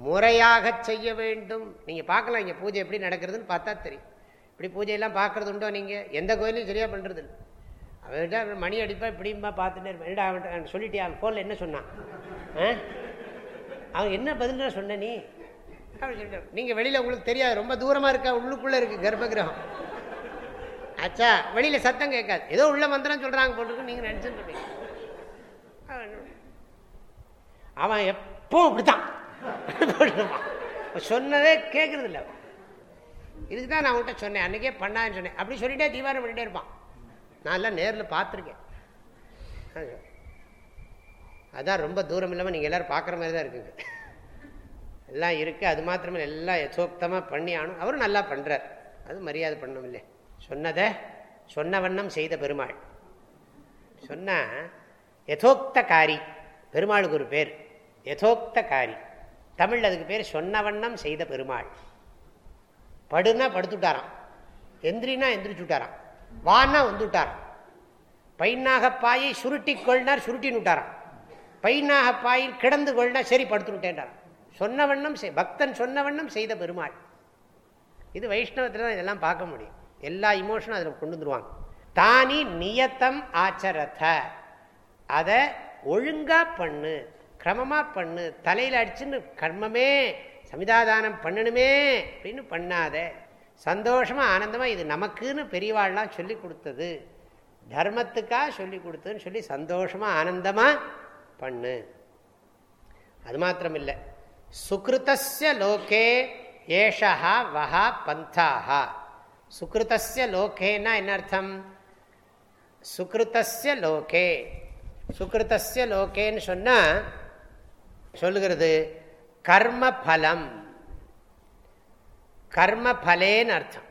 முறையாக செய்ய வேண்டும். நீங்கள் பார்க்கலாம் இங்கே பூஜை எப்படி நடக்கிறதுன்னு பார்த்தா தெரியும். இப்படி பூஜையெல்லாம் பார்க்கறது உண்டோ நீங்கள் எந்த கோயிலையும் சரியாக பண்ணுறது அவன்கிட்ட மணி அடிப்பா இப்படிமா பார்த்துட்டே இருப்பேன். அவன் சொல்லிட்டே அவன் ஃபோனில் என்ன சொன்னான்? அவன் என்ன பதில் சொன்ன நீ? நீங்கள் வெளியில் உங்களுக்கு தெரியாது ரொம்ப தூரமாக இருக்கா உள்ளுக்குள்ளே இருக்குது கர்ப்பகிரகம். ஆச்சா வெளியில் சத்தம் கேட்காது. ஏதோ உள்ள மந்திரம் சொல்கிறாங்க போட்டுருக்கு நீங்கள் நினச்சுட்டு அவன் எப்போ அப்படித்தான் சொன்னதே கேட்கறது இல்லை இதுக்கு தான் நான் உன்ட்ட சொன்னேன் அன்றைக்கே பண்ணான்னு சொன்னேன். அப்படி சொல்லிட்டே தீவாரம் பண்ணிட்டே இருப்பான். நான் எல்லாம் நேரில் பார்த்துருக்கேன். அதான் ரொம்ப தூரம் இல்லாமல் நீங்கள் எல்லோரும் பார்க்குற மாதிரி தான் இருக்குங்க. எல்லாம் இருக்குது அது மாத்திரமே எல்லாம் யசோக்தமாக பண்ணி ஆனும் அவரும் நல்லா பண்ணுறார் அது மரியாதை பண்ணணும் இல்லை சொன்னதை சொன்ன வண்ணம் செய்த பெருமாள். சொன்ன யதோக்த காரி பெருமாளுக்கு ஒரு பேர். யதோக்த காரி தமிழ் அதுக்கு பேர் சொன்ன வண்ணம் செய்த பெருமாள். படுனா படுத்துட்டாராம். எந்திரினா எந்திரிச்சு விட்டாராம் வானா வந்துட்டாராம். பைனாக பாயை சுருட்டி கொள்னார் சுருட்டின்னு விட்டாராம். பைனாக பாயில் கிடந்து கொள்னா சரி படுத்து சொன்ன வண்ணம் பக்தன் சொன்ன வண்ணம் செய்த பெருமாள். இது வைஷ்ணவத்தில் தான் இதெல்லாம் பார்க்க முடியும். எல்லா இமோஷனும் அதில் கொண்டு வந்துருவாங்க. தானி நியத்தம் ஆச்சரத அதை ஒழுங்காக பண்ணு கிரமமாக பண்ணு தலையில் அடிச்சுன்னு கர்மமே சமிதாதானம் பண்ணணுமே அப்படின்னு பண்ணாத. சந்தோஷமாக ஆனந்தமாக இது நமக்குன்னு பெரியவாள்லாம் சொல்லி கொடுத்தது. தர்மத்துக்காக சொல்லி கொடுத்ததுன்னு சொல்லி சந்தோஷமாக ஆனந்தமாக பண்ணு. அது மாத்திரம் இல்லை சுகிருத்தஸ்ய லோகே ஏஷா வஹா பந்தாஹா. சுகிருத்தஸ்ய லோகேன்னா என்ன அர்த்தம்? சுகிருத்தஸ்ய லோகே. சுகிருத்தஸ்ய லோகேன்னு சொன்னால் சொல்லுகிறது கர்ம பலம் கர்ம பலேன்னு அர்த்தம்.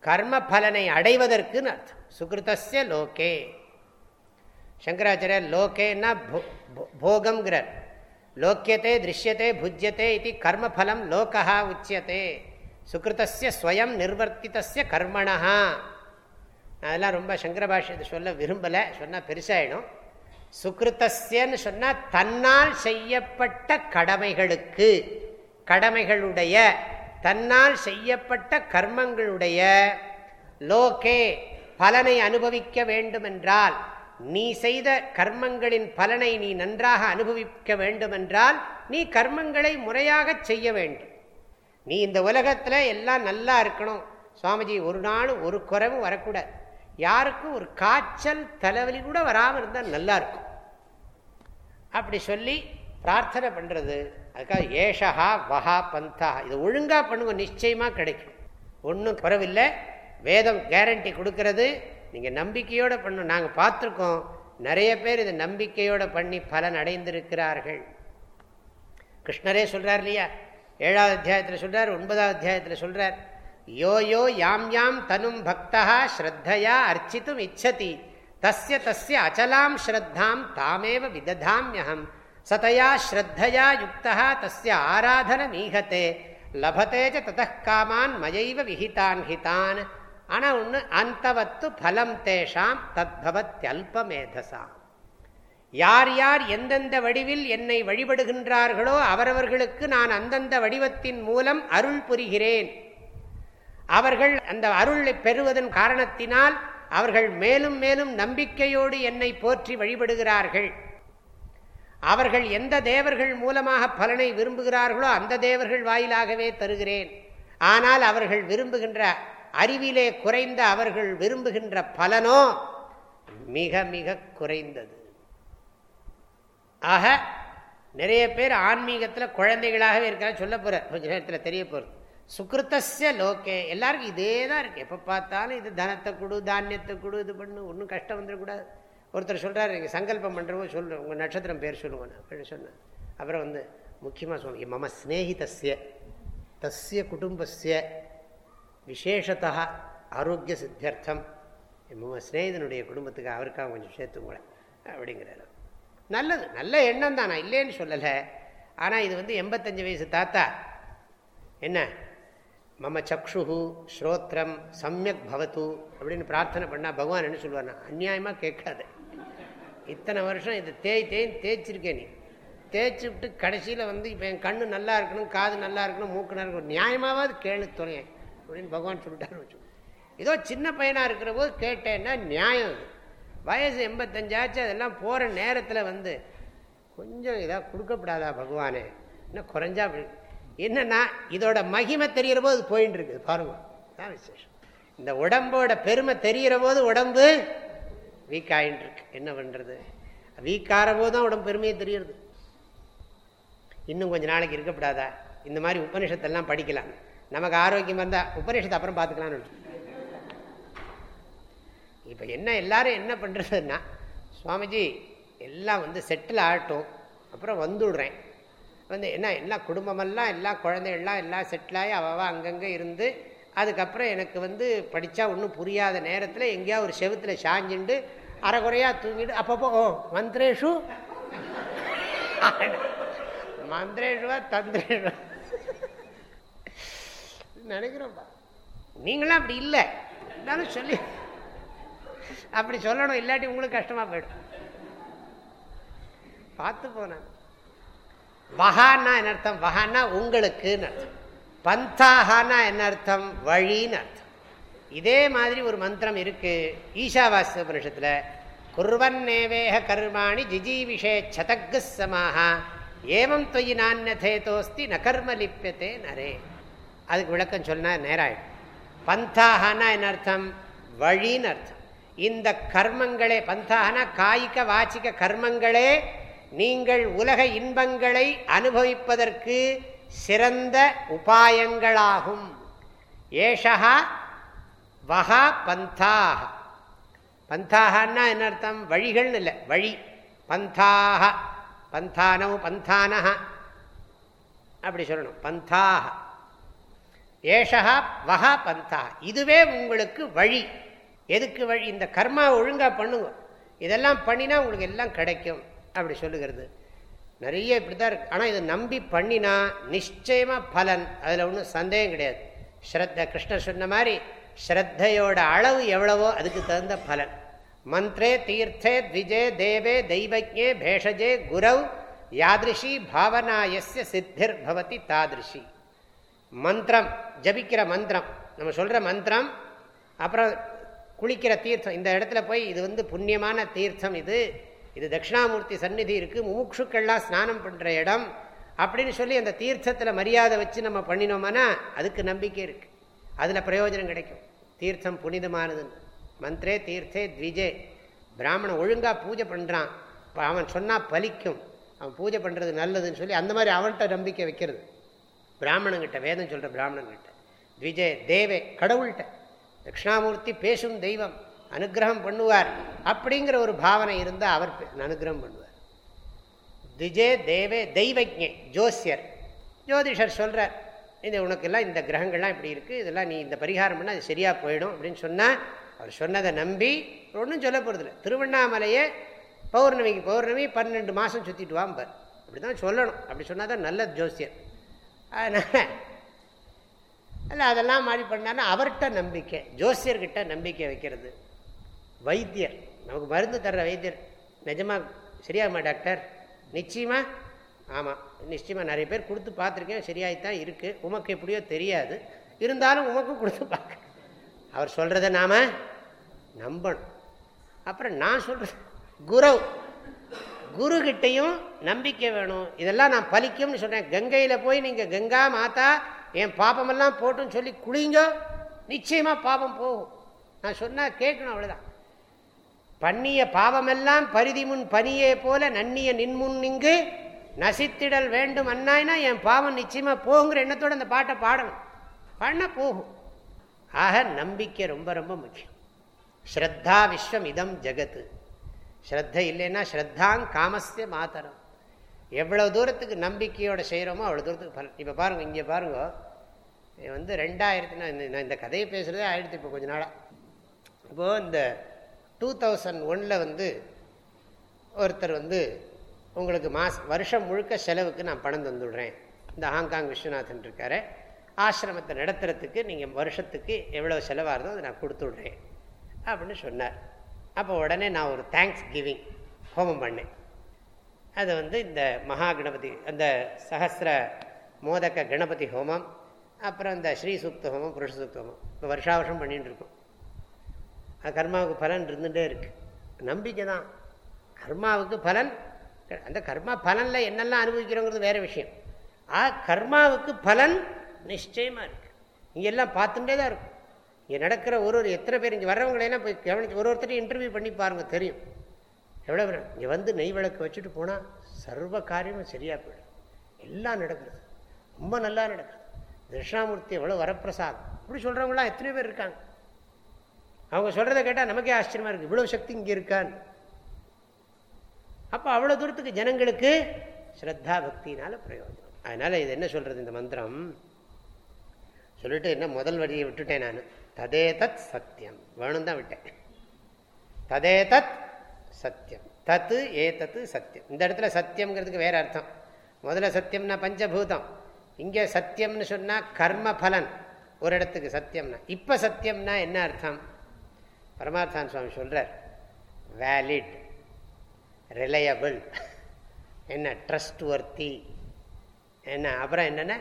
கர்ம பலனை அடைவதற்குன்னு அர்த்தம். சுகிருத்தசிய லோகே. சங்கராச்சாரியர் லோகேன்னா போகம்ங்கிறார். லோக்கியத்தை திருஷ்யத்தை புஜ்யத்தை இது கர்மஃபலம் லோகா உச்சியத்தை. சுகிருத்தசிய ஸ்வயம் நிர்வர்த்தித்தசிய கர்மணா அதெல்லாம் ரொம்ப சங்கர பாஷ்யத்தை சொல்ல விரும்பலை சொன்னால் பெருசாயிடும். சுகிருத்தசியன்னு சொன்னால் தன்னால் செய்யப்பட்ட கடமைகளுக்கு கடமைகளுடைய தன்னால் செய்யப்பட்ட கர்மங்களுடைய லோகே பலனை அனுபவிக்க வேண்டுமென்றால் நீ செய்த கர்மங்களின் பலனை நீ நன்றாக அனுபவிக்க வேண்டுமென்றால் நீ கர்மங்களை முறையாக செய்ய வேண்டும். நீ இந்த உலகத்தில் எல்லாம் நல்லா இருக்கணும். சுவாமிஜி ஒரு நாள் ஒரு குறைவும் வரக்கூடாது. யாருக்கும் ஒரு காய்ச்சல் தலைவலி கூட வராமல் இருந்தால் நல்லா இருக்கும். அப்படி சொல்லி பிரார்த்தனை பண்ணுறது அதுக்காக ஏஷஹா வஹா பந்தா இது ஒழுங்காக பண்ணுங்க நிச்சயமாக கிடைக்கும். ஒன்றும் குறவில்லை. வேதம் கேரண்டி கொடுக்கறது. நீங்கள் நம்பிக்கையோடு பண்ணணும். நாங்கள் பார்த்துருக்கோம். நிறைய பேர் இது நம்பிக்கையோடு பண்ணி பலன் அடைந்திருக்கிறார்கள். கிருஷ்ணரே சொல்கிறார் இல்லையா? ஏழாவது அத்தியாயத்தில் சொல்கிறார் ஒன்பதாவது அத்தியாயத்தில் சொல்கிறார் யோ யோ யாம் யாம் தனும் பக்தா ஸ்ரத்தையா அர்ச்சித்தும் இச்சதி. தஸ்ய தஸ்ய அச்சலாம் ஸ்ரத்தாம் தாமேவ விததாமியகம் சதையா ஸ்ரத்தையா யுக்தா தஸ்ய ஆராதன மீகத்தே லபத்தே தத மயைவ விஹிதான் ஹிதான் ஆனால் ஒன்று அந்தவத்து பலம் தேஷாம் தத்பவத்யல்பமேதசாம். யார் யார் எந்தெந்த வடிவில் என்னை வழிபடுகின்றார்களோ அவரவர்களுக்கு நான் அந்தந்த வடிவத்தின் மூலம் அருள் புரிகிறேன். அவர்கள் அந்த அருளை பெறுவதன் காரணத்தினால் அவர்கள் மேலும் மேலும் நம்பிக்கையோடு என்னை போற்றி வழிபடுகிறார்கள். அவர்கள் எந்த தேவர்கள் மூலமாக பலனை விரும்புகிறார்களோ அந்த தேவர்கள் வாயிலாகவே தருகிறேன். ஆனால் அவர்கள் விரும்புகின்ற அறிவிலே குறைந்த அவர்கள் விரும்புகின்ற பலனோ மிக மிக குறைந்தது. ஆக நிறைய பேர் ஆன்மீகத்தில் குழந்தைகளாகவே இருக்கிற சொல்ல போகிற கொஞ்ச நேரத்தில் தெரிய போகிறது சுக்கிருத்தசிய லோக்கே எல்லாருக்கும் இதே தான் இருக்குது எப்போ பார்த்தாலும் இது தனத்தை கொடு தானியத்தை கொடு இது பண்ணு ஒன்றும் கஷ்டம் வந்துடக்கூடாது. ஒருத்தர் சொல்கிறார் நீங்கள் சங்கல்பம் பண்ணுறவோ சொல்லு உங்கள் நட்சத்திரம் பேர் சொல்லுவோம் அப்படின்னு சொன்னேன். அப்புறம் வந்து முக்கியமாக சொல்லுங்க மம ஸ்னேகிதஸ்ய தஸ்ய குடும்பஸ்ய விசேஷத்தா ஆரோக்கிய சித்தியர்த்தம் மம ஸ்னேகிதனுடைய குடும்பத்துக்கு அவருக்காக கொஞ்சம் சேர்த்துங்களேன் அப்படிங்கிறாரு. நல்லது நல்ல எண்ணம் தான் நான் இல்லைன்னு சொல்லலை. ஆனால் இது வந்து எண்பத்தஞ்சு வயசு தாத்தா. என்ன? மம சக்ஷு ஸ்ரோத்ரம் சமயக் பவத்து அப்படின்னு பிரார்த்தனை பண்ணால் பகவான் என்ன சொல்லுவார்? அந்நியாயமாக கேட்காது. இத்தனை வருஷம் இதை தேய் தேய்ன்னு தேய்ச்சிருக்கேன் நீ. தேய்ச்சி விட்டு கடைசியில் வந்து இப்போ என் கண்ணு நல்லா இருக்கணும் காது நல்லா இருக்கணும் மூக்கு நல்லா இருக்கணும் நியாயமாவது கேளு துணையேன் அப்படின்னு பகவான் சொல்லிட்டாரு வச்சு ஏதோ சின்ன பையனாக இருக்கிற போது கேட்டேன்னா நியாயம் அது. வயசு எண்பத்தஞ்சாச்சு அதெல்லாம் போகிற நேரத்தில் வந்து கொஞ்சம் இதாக கொடுக்கப்படாதா பகவானே? இன்னும் குறைஞ்சா என்னன்னா இதோட மகிமை தெரிகிற போது போயின்னு இருக்குது. பாருங்க தான் விசேஷம். இந்த உடம்போட பெருமை தெரிகிற போது உடம்பு வீக் ஆகிட்டு இருக்கு. என்ன பண்ணுறது வீக் ஆகிற போது தான் உடம்பு பெருமையை தெரியுறது. இன்னும் கொஞ்சம் நாளைக்கு இருக்கப்படாதா? இந்த மாதிரி உபனிஷத்தெல்லாம் படிக்கலாம். நமக்கு ஆரோக்கியம் வந்தால் உபநிஷத்தை அப்புறம் பார்த்துக்கலான்னு இப்போ என்ன எல்லாரும் என்ன பண்ணுறதுன்னா சுவாமிஜி எல்லாம் வந்து செட்டில் ஆகட்டும் அப்புறம் வந்துவிடுறேன் வந்து என்ன எல்லாம் குடும்பமெல்லாம் எல்லா குழந்தைகள்லாம் எல்லாம் செட்டிலாகி அவள் அங்கங்கே இருந்து அதுக்கப்புறம் எனக்கு வந்து படித்தா ஒன்றும் புரியாத நேரத்தில் எங்கேயா ஒரு செவத்தில் சாஞ்சுண்டு அரைக்குறையாக தூங்கிட்டு அப்பப்போ ஓ மந்திரேஷு? மந்திரேஷுவா தந்திரேஷுவா? நினைக்கிறோம்ப்பா நீங்களும் அப்படி இல்லை. இருந்தாலும் சொல்லி. அப்படி சொல்லணும் இல்லாட்டி உங்களுக்கு கஷ்டமாக போயிடும். பார்த்து போனேன் வகான்னா என்ன அர்த்தம்? வகான்னா உங்களுக்குன்னு அர்த்தம். பந்தாகானா என்ன அர்த்தம்? வழின்னு அர்த்தம். இதே மாதிரி ஒரு மந்திரம் இருக்கு. ஈஷாவாச உபனிஷத்தில் குர்வன்னேவேக கர்மாணி ஜிஜீவிஷே சதக்கு சமாக ஏவம் தொயி நானியதேதோஸ்தி ந கர்ம லிப்பியத்தே நரே. அதுக்கு விளக்கம் சொன்னால் நேராயிடும். பந்தாகனா என்ன அர்த்தம்? வழின்னு அர்த்தம். இந்த கர்மங்களே பந்தாகனா காய்க வாச்சிக்க கர்மங்களே நீங்கள் உலக இன்பங்களை அனுபவிப்பதற்கு சிறந்த உபாயங்களாகும். ஏஷா வகா பந்தாக. பந்தாகன்னா என்ன அர்த்தம்? வழிகள்னு இல்லை வழி. பந்தாக. பந்தானவ் பந்தானக அப்படி சொல்லணும். பந்தாக. ஏஷா வகா பந்தா. இதுவே உங்களுக்கு வழி. எதுக்கு வழி? இந்த கர்மா ஒழுங்காக பண்ணுங்க. இதெல்லாம் பண்ணினா உங்களுக்கு எல்லாம் கிடைக்கும் அப்படி சொல்லுகிறது. நிறைய இப்படி தான் இருக்கு. ஆனால் இதை நம்பி பண்ணினா நிச்சயமாக பலன். அதில் ஒன்றும் சந்தேகம் கிடையாது. ஸ்ரத்த கிருஷ்ணர் சொன்ன மாதிரி ஸ்ரத்தையோட அளவு எவ்வளவோ அதுக்கு தகுந்த பலன். மந்திரே தீர்த்தே த்விஜே தேவே தெய்வஜே பேஷஜே குரவ் யாதிருஷி பாவனாயஸ்ய சித்திர் பவதி தாதிருஷி. மந்திரம் ஜபிக்கிற மந்திரம். நம்ம சொல்கிற மந்திரம் அப்புறம் குளிக்கிற தீர்த்தம். இந்த இடத்துல போய் இது வந்து புண்ணியமான தீர்த்தம் இது. இது தட்சிணாமூர்த்தி சந்நிதி இருக்குது முமுட்சுக்கள்லாம் ஸ்நானம் பண்ணுற இடம். அப்படின்னு சொல்லி அந்த தீர்த்தத்தில் மரியாதை வச்சு நம்ம பண்ணினோம்னா அதுக்கு நம்பிக்கை இருக்குது அதில் பிரயோஜனம் கிடைக்கும். தீர்த்தம் புனிதமானதுன்னு. மந்திரே தீர்த்தே த்விஜே. பிராமணன் ஒழுங்காக பூஜை பண்ணுறான் அவன் சொன்னால் பலிக்கும். அவன் பூஜை பண்ணுறது நல்லதுன்னு சொல்லி அந்த மாதிரி அவன்கிட்ட நம்பிக்கை வைக்கிறது. பிராமணங்கிட்ட வேதம் சொல்கிற பிராமணங்கிட்ட. த்விஜே தேவே கடவுள்கிட்ட. தட்சிணாமூர்த்தி பேசும் தெய்வம் அனுகிரகம் பண்ணுவார் அப்படிங்கிற ஒரு பாவனை இருந்தால் அவர் அனுகிரகம் பண்ணுவார். திஜே தேவே தெய்வஜே ஜோசியர். ஜோதிஷர் சொல்கிறார் இது உனக்கெல்லாம் இந்த கிரகங்கள்லாம் இப்படி இருக்குது இதெல்லாம் நீ இந்த பரிகாரம் பண்ணால் அது சரியாக போயிடும் அப்படின்னு சொன்னால் அவர் சொன்னதை நம்பி ஒன்றும் சொல்ல போகிறதில்ல திருவண்ணாமலையே பௌர்ணமிக்கு பௌர்ணமி பன்னெண்டு மாதம் சுற்றிட்டு வாம்பார். அப்படி தான் சொல்லணும். அப்படி சொன்னால் தான் நல்ல ஜோசியர். அதனால் இல்லை அதெல்லாம் மாதிரி பண்ணாலும் அவர்கிட்ட நம்பிக்கை ஜோசியர்கிட்ட நம்பிக்கை வைக்கிறது. வைத்தியர் நமக்கு மருந்து தர்ற வைத்தியர். நிஜமாக சரியாகுமா டாக்டர்? நிச்சயமாக ஆமாம் நிச்சயமாக நிறைய பேர் கொடுத்து பார்த்துருக்கேன் சரியாயித்தான் இருக்குது உமக்கு எப்படியோ தெரியாது. இருந்தாலும் உமக்கும் கொடுத்து பார்க்க. அவர் சொல்கிறத நாம் நம்பணும். அப்புறம் நான் சொல்கிறேன் குரவ். குருகிட்டையும் நம்பிக்கை வேணும். இதெல்லாம் நான் பலிக்கும்னு சொல்கிறேன் கங்கையில் போய் நீங்கள் கங்கா மாதா என் பாப்பமெல்லாம் போட்டுன்னு சொல்லி குளிங்கோ. நிச்சயமாக பாபம் போகும். நான் சொன்னால் கேட்கணும் அவ்வளோதான் பண்ணிய பாவமெல்லாம் பரிதி முன் பனியே போல நன்னிய நின்முன் இங்கு நசித்திடல் வேண்டும் அண்ணாய்னா என் பாவம் நிச்சயமாக போகுங்கிற எண்ணத்தோடு அந்த பாட்டை பாடணும். பாடினா போகும். ஆக நம்பிக்கை ரொம்ப ரொம்ப முக்கியம். ஸ்ரத்தா விஸ்வம் இதம் ஜகத்து ஸ்ரத்த இல்லைன்னா ஸ்ரத்தாங் காமஸ்ய மாத்தரம். எவ்வளோ தூரத்துக்கு நம்பிக்கையோட செய்கிறோமோ அவ்வளோ தூரத்துக்கு பலன் இப்போ பாருங்கள் இங்கே பாருங்க. வந்து ரெண்டாயிரத்தி நான் இந்த கதையை பேசுகிறதே ஆயிடுத்து இப்போ கொஞ்ச நாளாக இப்போது இந்த டூ தௌசண்ட் ஒனில் வந்து ஒருத்தர் வந்து உங்களுக்கு மாச வருஷம் முழுக்க செலவுக்கு நான் பணம் தந்துவிடுறேன் இந்த ஹாங்காங் விஸ்வநாதன் இருக்கார். ஆசிரமத்தை நடத்துகிறதுக்கு நீங்கள் வருஷத்துக்கு எவ்வளோ செலவாகிறதோ அதை நான் கொடுத்துட்றேன். அப்படின்னு சொன்னார். அப்போ உடனே நான் ஒரு தேங்க்ஸ் கிவிங் ஹோமம் பண்ணேன். அது வந்து இந்த மகா கணபதி அந்த சஹசிர மோதக்க கணபதி ஹோமம் அப்புறம் இந்த ஸ்ரீ சூக்த ஹோமம் புருஷ சூக்த ஹோமம். இப்போ வருஷா வருஷம் பண்ணிகிட்டு இருக்கோம். கர்மாவுக்கு பலன் இருந்துகிட்டே இருக்குது நம்பிக்கை தான். கர்மாவுக்கு பலன் அந்த கர்மா பலனில் என்னெல்லாம் அனுபவிக்கிறோங்கிறது வேறு விஷயம். ஆ கர்மாவுக்கு பலன் நிச்சயமாக இருக்குது இங்கெல்லாம் பார்த்துட்டே தான் இருக்கும். இங்கே நடக்கிற ஒரு ஒரு எத்தனை பேர் இங்கே வர்றவங்களையெல்லாம் போய் கவனிச்சு ஒரு ஒருத்தரையும் இன்டர்வியூ பண்ணி பாருங்கள் தெரியும். எவ்வளோ பேர்? இங்கே வந்து நெய் விளக்கு வச்சுட்டு போனால் சர்வ காரியமும் சரியாக போயிடும். எல்லாம் நடக்கிறது ரொம்ப நல்லா நடக்குது. தட்சிணாமூர்த்தி எவ்வளோ வரப்பிரசாதம். இப்படி சொல்கிறவங்களாம் எத்தனை பேர் இருக்காங்க? அவங்க சொல்கிறத கேட்டால் நமக்கே ஆச்சரியமாக இருக்குது இவ்வளோ சக்தி இங்கே இருக்கான்னு. அப்போ அவ்வளோ தூரத்துக்கு ஜனங்களுக்கு ஸ்ரத்தா பக்தினால பிரயோஜனம். அதனால் இது என்ன சொல்கிறது இந்த மந்திரம்? சொல்லிட்டு என்ன முதல் வரியை விட்டுட்டேன் நான். ததே தத் சத்தியம் வேணும் தான் விட்டேன். ததே தத் சத்தியம் தத்து ஏ தத்து சத்தியம் இந்த இடத்துல சத்தியம்ங்கிறதுக்கு வேறு அர்த்தம். முதல்ல சத்தியம்னா பஞ்சபூதம். இங்கே சத்தியம்னு சொன்னால் கர்ம பலன் ஒரு இடத்துக்கு சத்தியம்னா. இப்போ சத்தியம்னா என்ன அர்த்தம்? பரமார்த்தான் சுவாமி சொல்கிறார் வேலிட் ரிலையபிள் என்ன? ட்ரஸ்ட் ஒர்த்தி என்ன? அப்புறம் என்னென்ன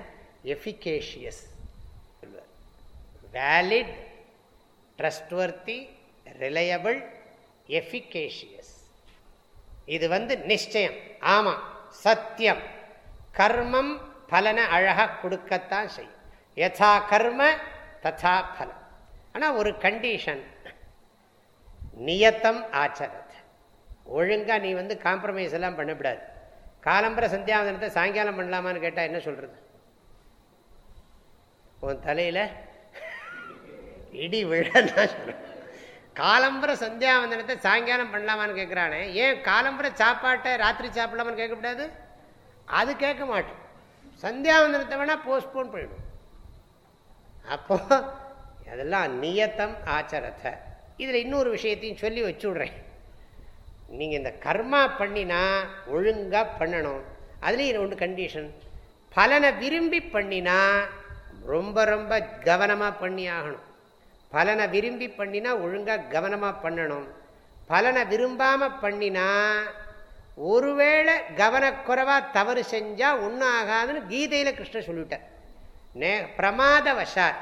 efficacious valid trustworthy reliable efficacious இது வந்து நிச்சயம். ஆமாம் சத்தியம். கர்மம் பலனை அழகாக கொடுக்கத்தான் செய்யும். யதா கர்ம ததா பலம் ஆனால் ஒரு கண்டிஷன் நியத்தம் ஆச்சரத். ஒழுங்காக நீ வந்து காம்ப்ரமைஸ் எல்லாம் பண்ணக்கூடாது. காலம்பர சந்தியாவதனத்தை சாயங்காலம் பண்ணலாமான்னு கேட்டால் என்ன சொல்கிறது உன் தலையில் இடி விழன்னு சொல்கிறேன் காலம்பர சந்தியாவந்தனத்தை சாயங்காலம் பண்ணலாமான்னு கேட்குறானே ஏன் காலம்பர சாப்பாட்டை ராத்திரி சாப்பிடலாமான்னு கேட்கக்கூடாது அது கேட்க மாட்டோம். சந்தியாவந்தனத்தை வேணால் போஸ்ட்போன் பண்ணிடும் அப்போ அதெல்லாம் நியத்தம் ஆச்சாரத்தை. இதில் இன்னொரு விஷயத்தையும் சொல்லி வச்சு விட்றேன் நீங்கள் இந்த கர்மா பண்ணினா ஒழுங்காக பண்ணணும். அதுலேயும் ஒன்று கண்டிஷன் பலனை விரும்பி பண்ணினா ரொம்ப ரொம்ப கவனமாக பண்ணி ஆகணும் பலனை விரும்பி பண்ணினா ஒழுங்காக கவனமாக பண்ணணும். பலனை விரும்பாமல் பண்ணினா ஒருவேளை கவனக்குறைவாக தவறு செஞ்சால் ஒன்றும் ஆகாதுன்னு கீதையில் கிருஷ்ணன் சொல்லிவிட்டார். நே பிரமாத வசாத்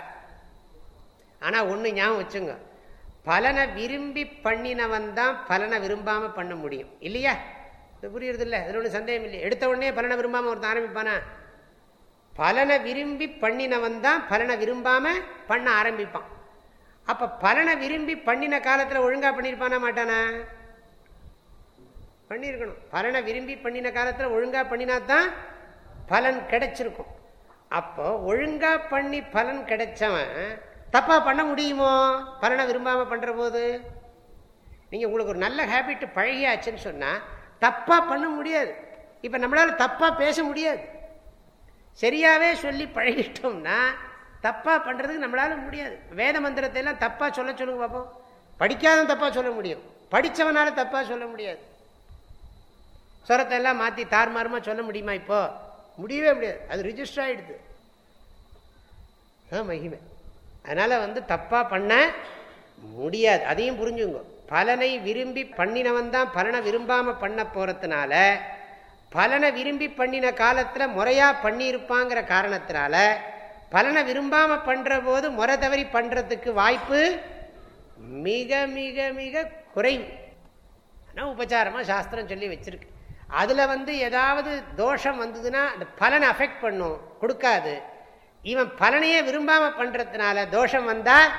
ஆனால் ஒன்று ஞாபகம் வச்சுங்க. பலனை விரும்பி பண்ணினவன் தான் பலனை விரும்பாமல் பண்ண முடியும். இல்லையா? இது புரியுறது இல்லை அதில் ஒன்றும் சந்தேகம் இல்லை. எடுத்த உடனே பலனை விரும்பாமல் ஒருத்தன் ஆரம்பிப்பானா? பலனை விரும்பி பண்ணினவன் தான் பலனை விரும்பாமல் பண்ண ஆரம்பிப்பான். அப்போ பலனை விரும்பி பண்ணின காலத்தில் ஒழுங்காக பண்ணியிருப்பானா மாட்டானா? பண்ணியிருக்கணும் பலனை விரும்பி பண்ணின காலத்தில் ஒழுங்காக பண்ணினா தான் பலன் கிடைச்சிருக்கும். அப்போ ஒழுங்காக பண்ணி பலன் கிடைச்சவன் தப்பாக பண்ண முடியுமோ? பலனை விரும்பாமல் பண்ணுற போது? நீங்கள் உங்களுக்கு ஒரு நல்ல ஹேபிட் பழகியாச்சுன்னு சொன்னால் தப்பாக பண்ண முடியாது. இப்போ நம்மளால் தப்பாக பேச முடியாது. சரியாகவே சொல்லி பழகிட்டோம்னா தப்பாக பண்ணுறதுக்கு நம்மளால முடியாது. வேத மந்திரத்தை எல்லாம் தப்பாக சொல்ல சொல்லுங்க பார்ப்போம் படிக்காத தப்பாக சொல்ல முடியும். படித்தவனால தப்பாக சொல்ல முடியாது. சுரத்தை எல்லாம் மாற்றி தார்மாரமாக சொல்ல முடியுமா இப்போ? முடியவே முடியாது. அது ரிஜிஸ்டர் ஆகிடுது மகிமை. அதனால் வந்து தப்பாக பண்ண முடியாது. அதையும் புரிஞ்சுங்க. பலனை விரும்பி பண்ணினவன் தான் பலனை விரும்பாமல் பண்ண போகிறதுனால பலனை விரும்பி பண்ணின காலத்தில் முறையாக பண்ணியிருப்பாங்கிற காரணத்தினால பலனை விரும்பாமல் பண்ணுற போது முறை தவறி பண்ணுறதுக்கு வாய்ப்பு மிக மிக மிக குறைவு. ஆனால் உபச்சாரமாக சாஸ்திரம் சொல்லி வச்சிருக்கு. அதில் வந்து ஏதாவது தோஷம் வந்ததுன்னா அந்த பலனை அஃபெக்ட் பண்ணும். கொடுக்காது. இவன் பலனையே விரும்பாமல் பண்ணுறதுனால தோஷம் வந்தால்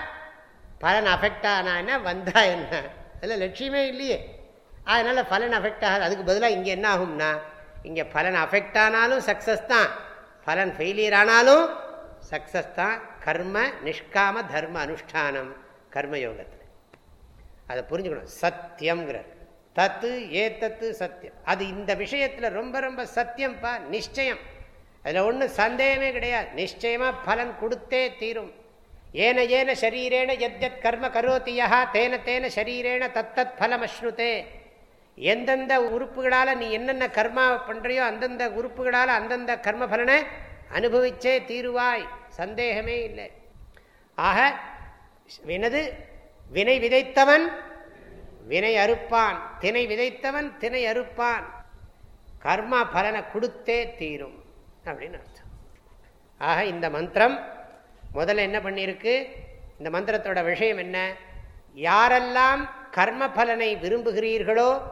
பலன் அஃபெக்ட் ஆனா என்ன? வந்தா என்ன? அதில் லட்சியமே இல்லையே. அதனால் பலன் அஃபெக்ட் ஆகாது. அதுக்கு பதிலாக இங்கே என்ன ஆகும்னா இங்கே பலன் அஃபெக்ட் ஆனாலும் சக்ஸஸ் தான். பலன் ஃபெயிலியர் ஆனாலும் சக்ஸஸ் தான் கர்ம நிஷ்காம தர்ம அனுஷ்டானம் கர்மயோகத்தில். அதை புரிஞ்சுக்கணும். சத்தியம்ங்கிறார். தத்து ஏத்தத்து சத்தியம். அது இந்த விஷயத்தில் ரொம்ப ரொம்ப சத்தியம்ப்பா நிச்சயம். அதில் ஒன்றும் சந்தேகமே கிடையாது. நிச்சயமாக பலன் கொடுத்தே தீரும். ஏன ஏன ஷரீரேன எத் எத் கர்ம கரோத்தியா தேன தேன ஷரீரேன தத்தத் பலம் அஸ்னுதே எந்தெந்த உறுப்புகளால் நீ என்னென்ன கர்மாவை பண்ணுறியோ அந்தந்த உறுப்புகளால் அந்தந்த கர்ம பலனை அனுபவிச்சே தீருவாய். சந்தேகமே இல்லை. ஆக எனது வினை விதைத்தவன் வினை அறுப்பான். தினை விதைத்தவன் தினை அறுப்பான். கர்மா பலனை கொடுத்தே தீரும். அப்படின்னு அர்த்தம். ஆக இந்த மந்திரம் முதல்ல என்ன பண்ணியிருக்கு? இந்த மந்திரத்தோட விஷயம் என்ன? யாரெல்லாம் கர்ம பலனை விரும்புகிறீர்களோ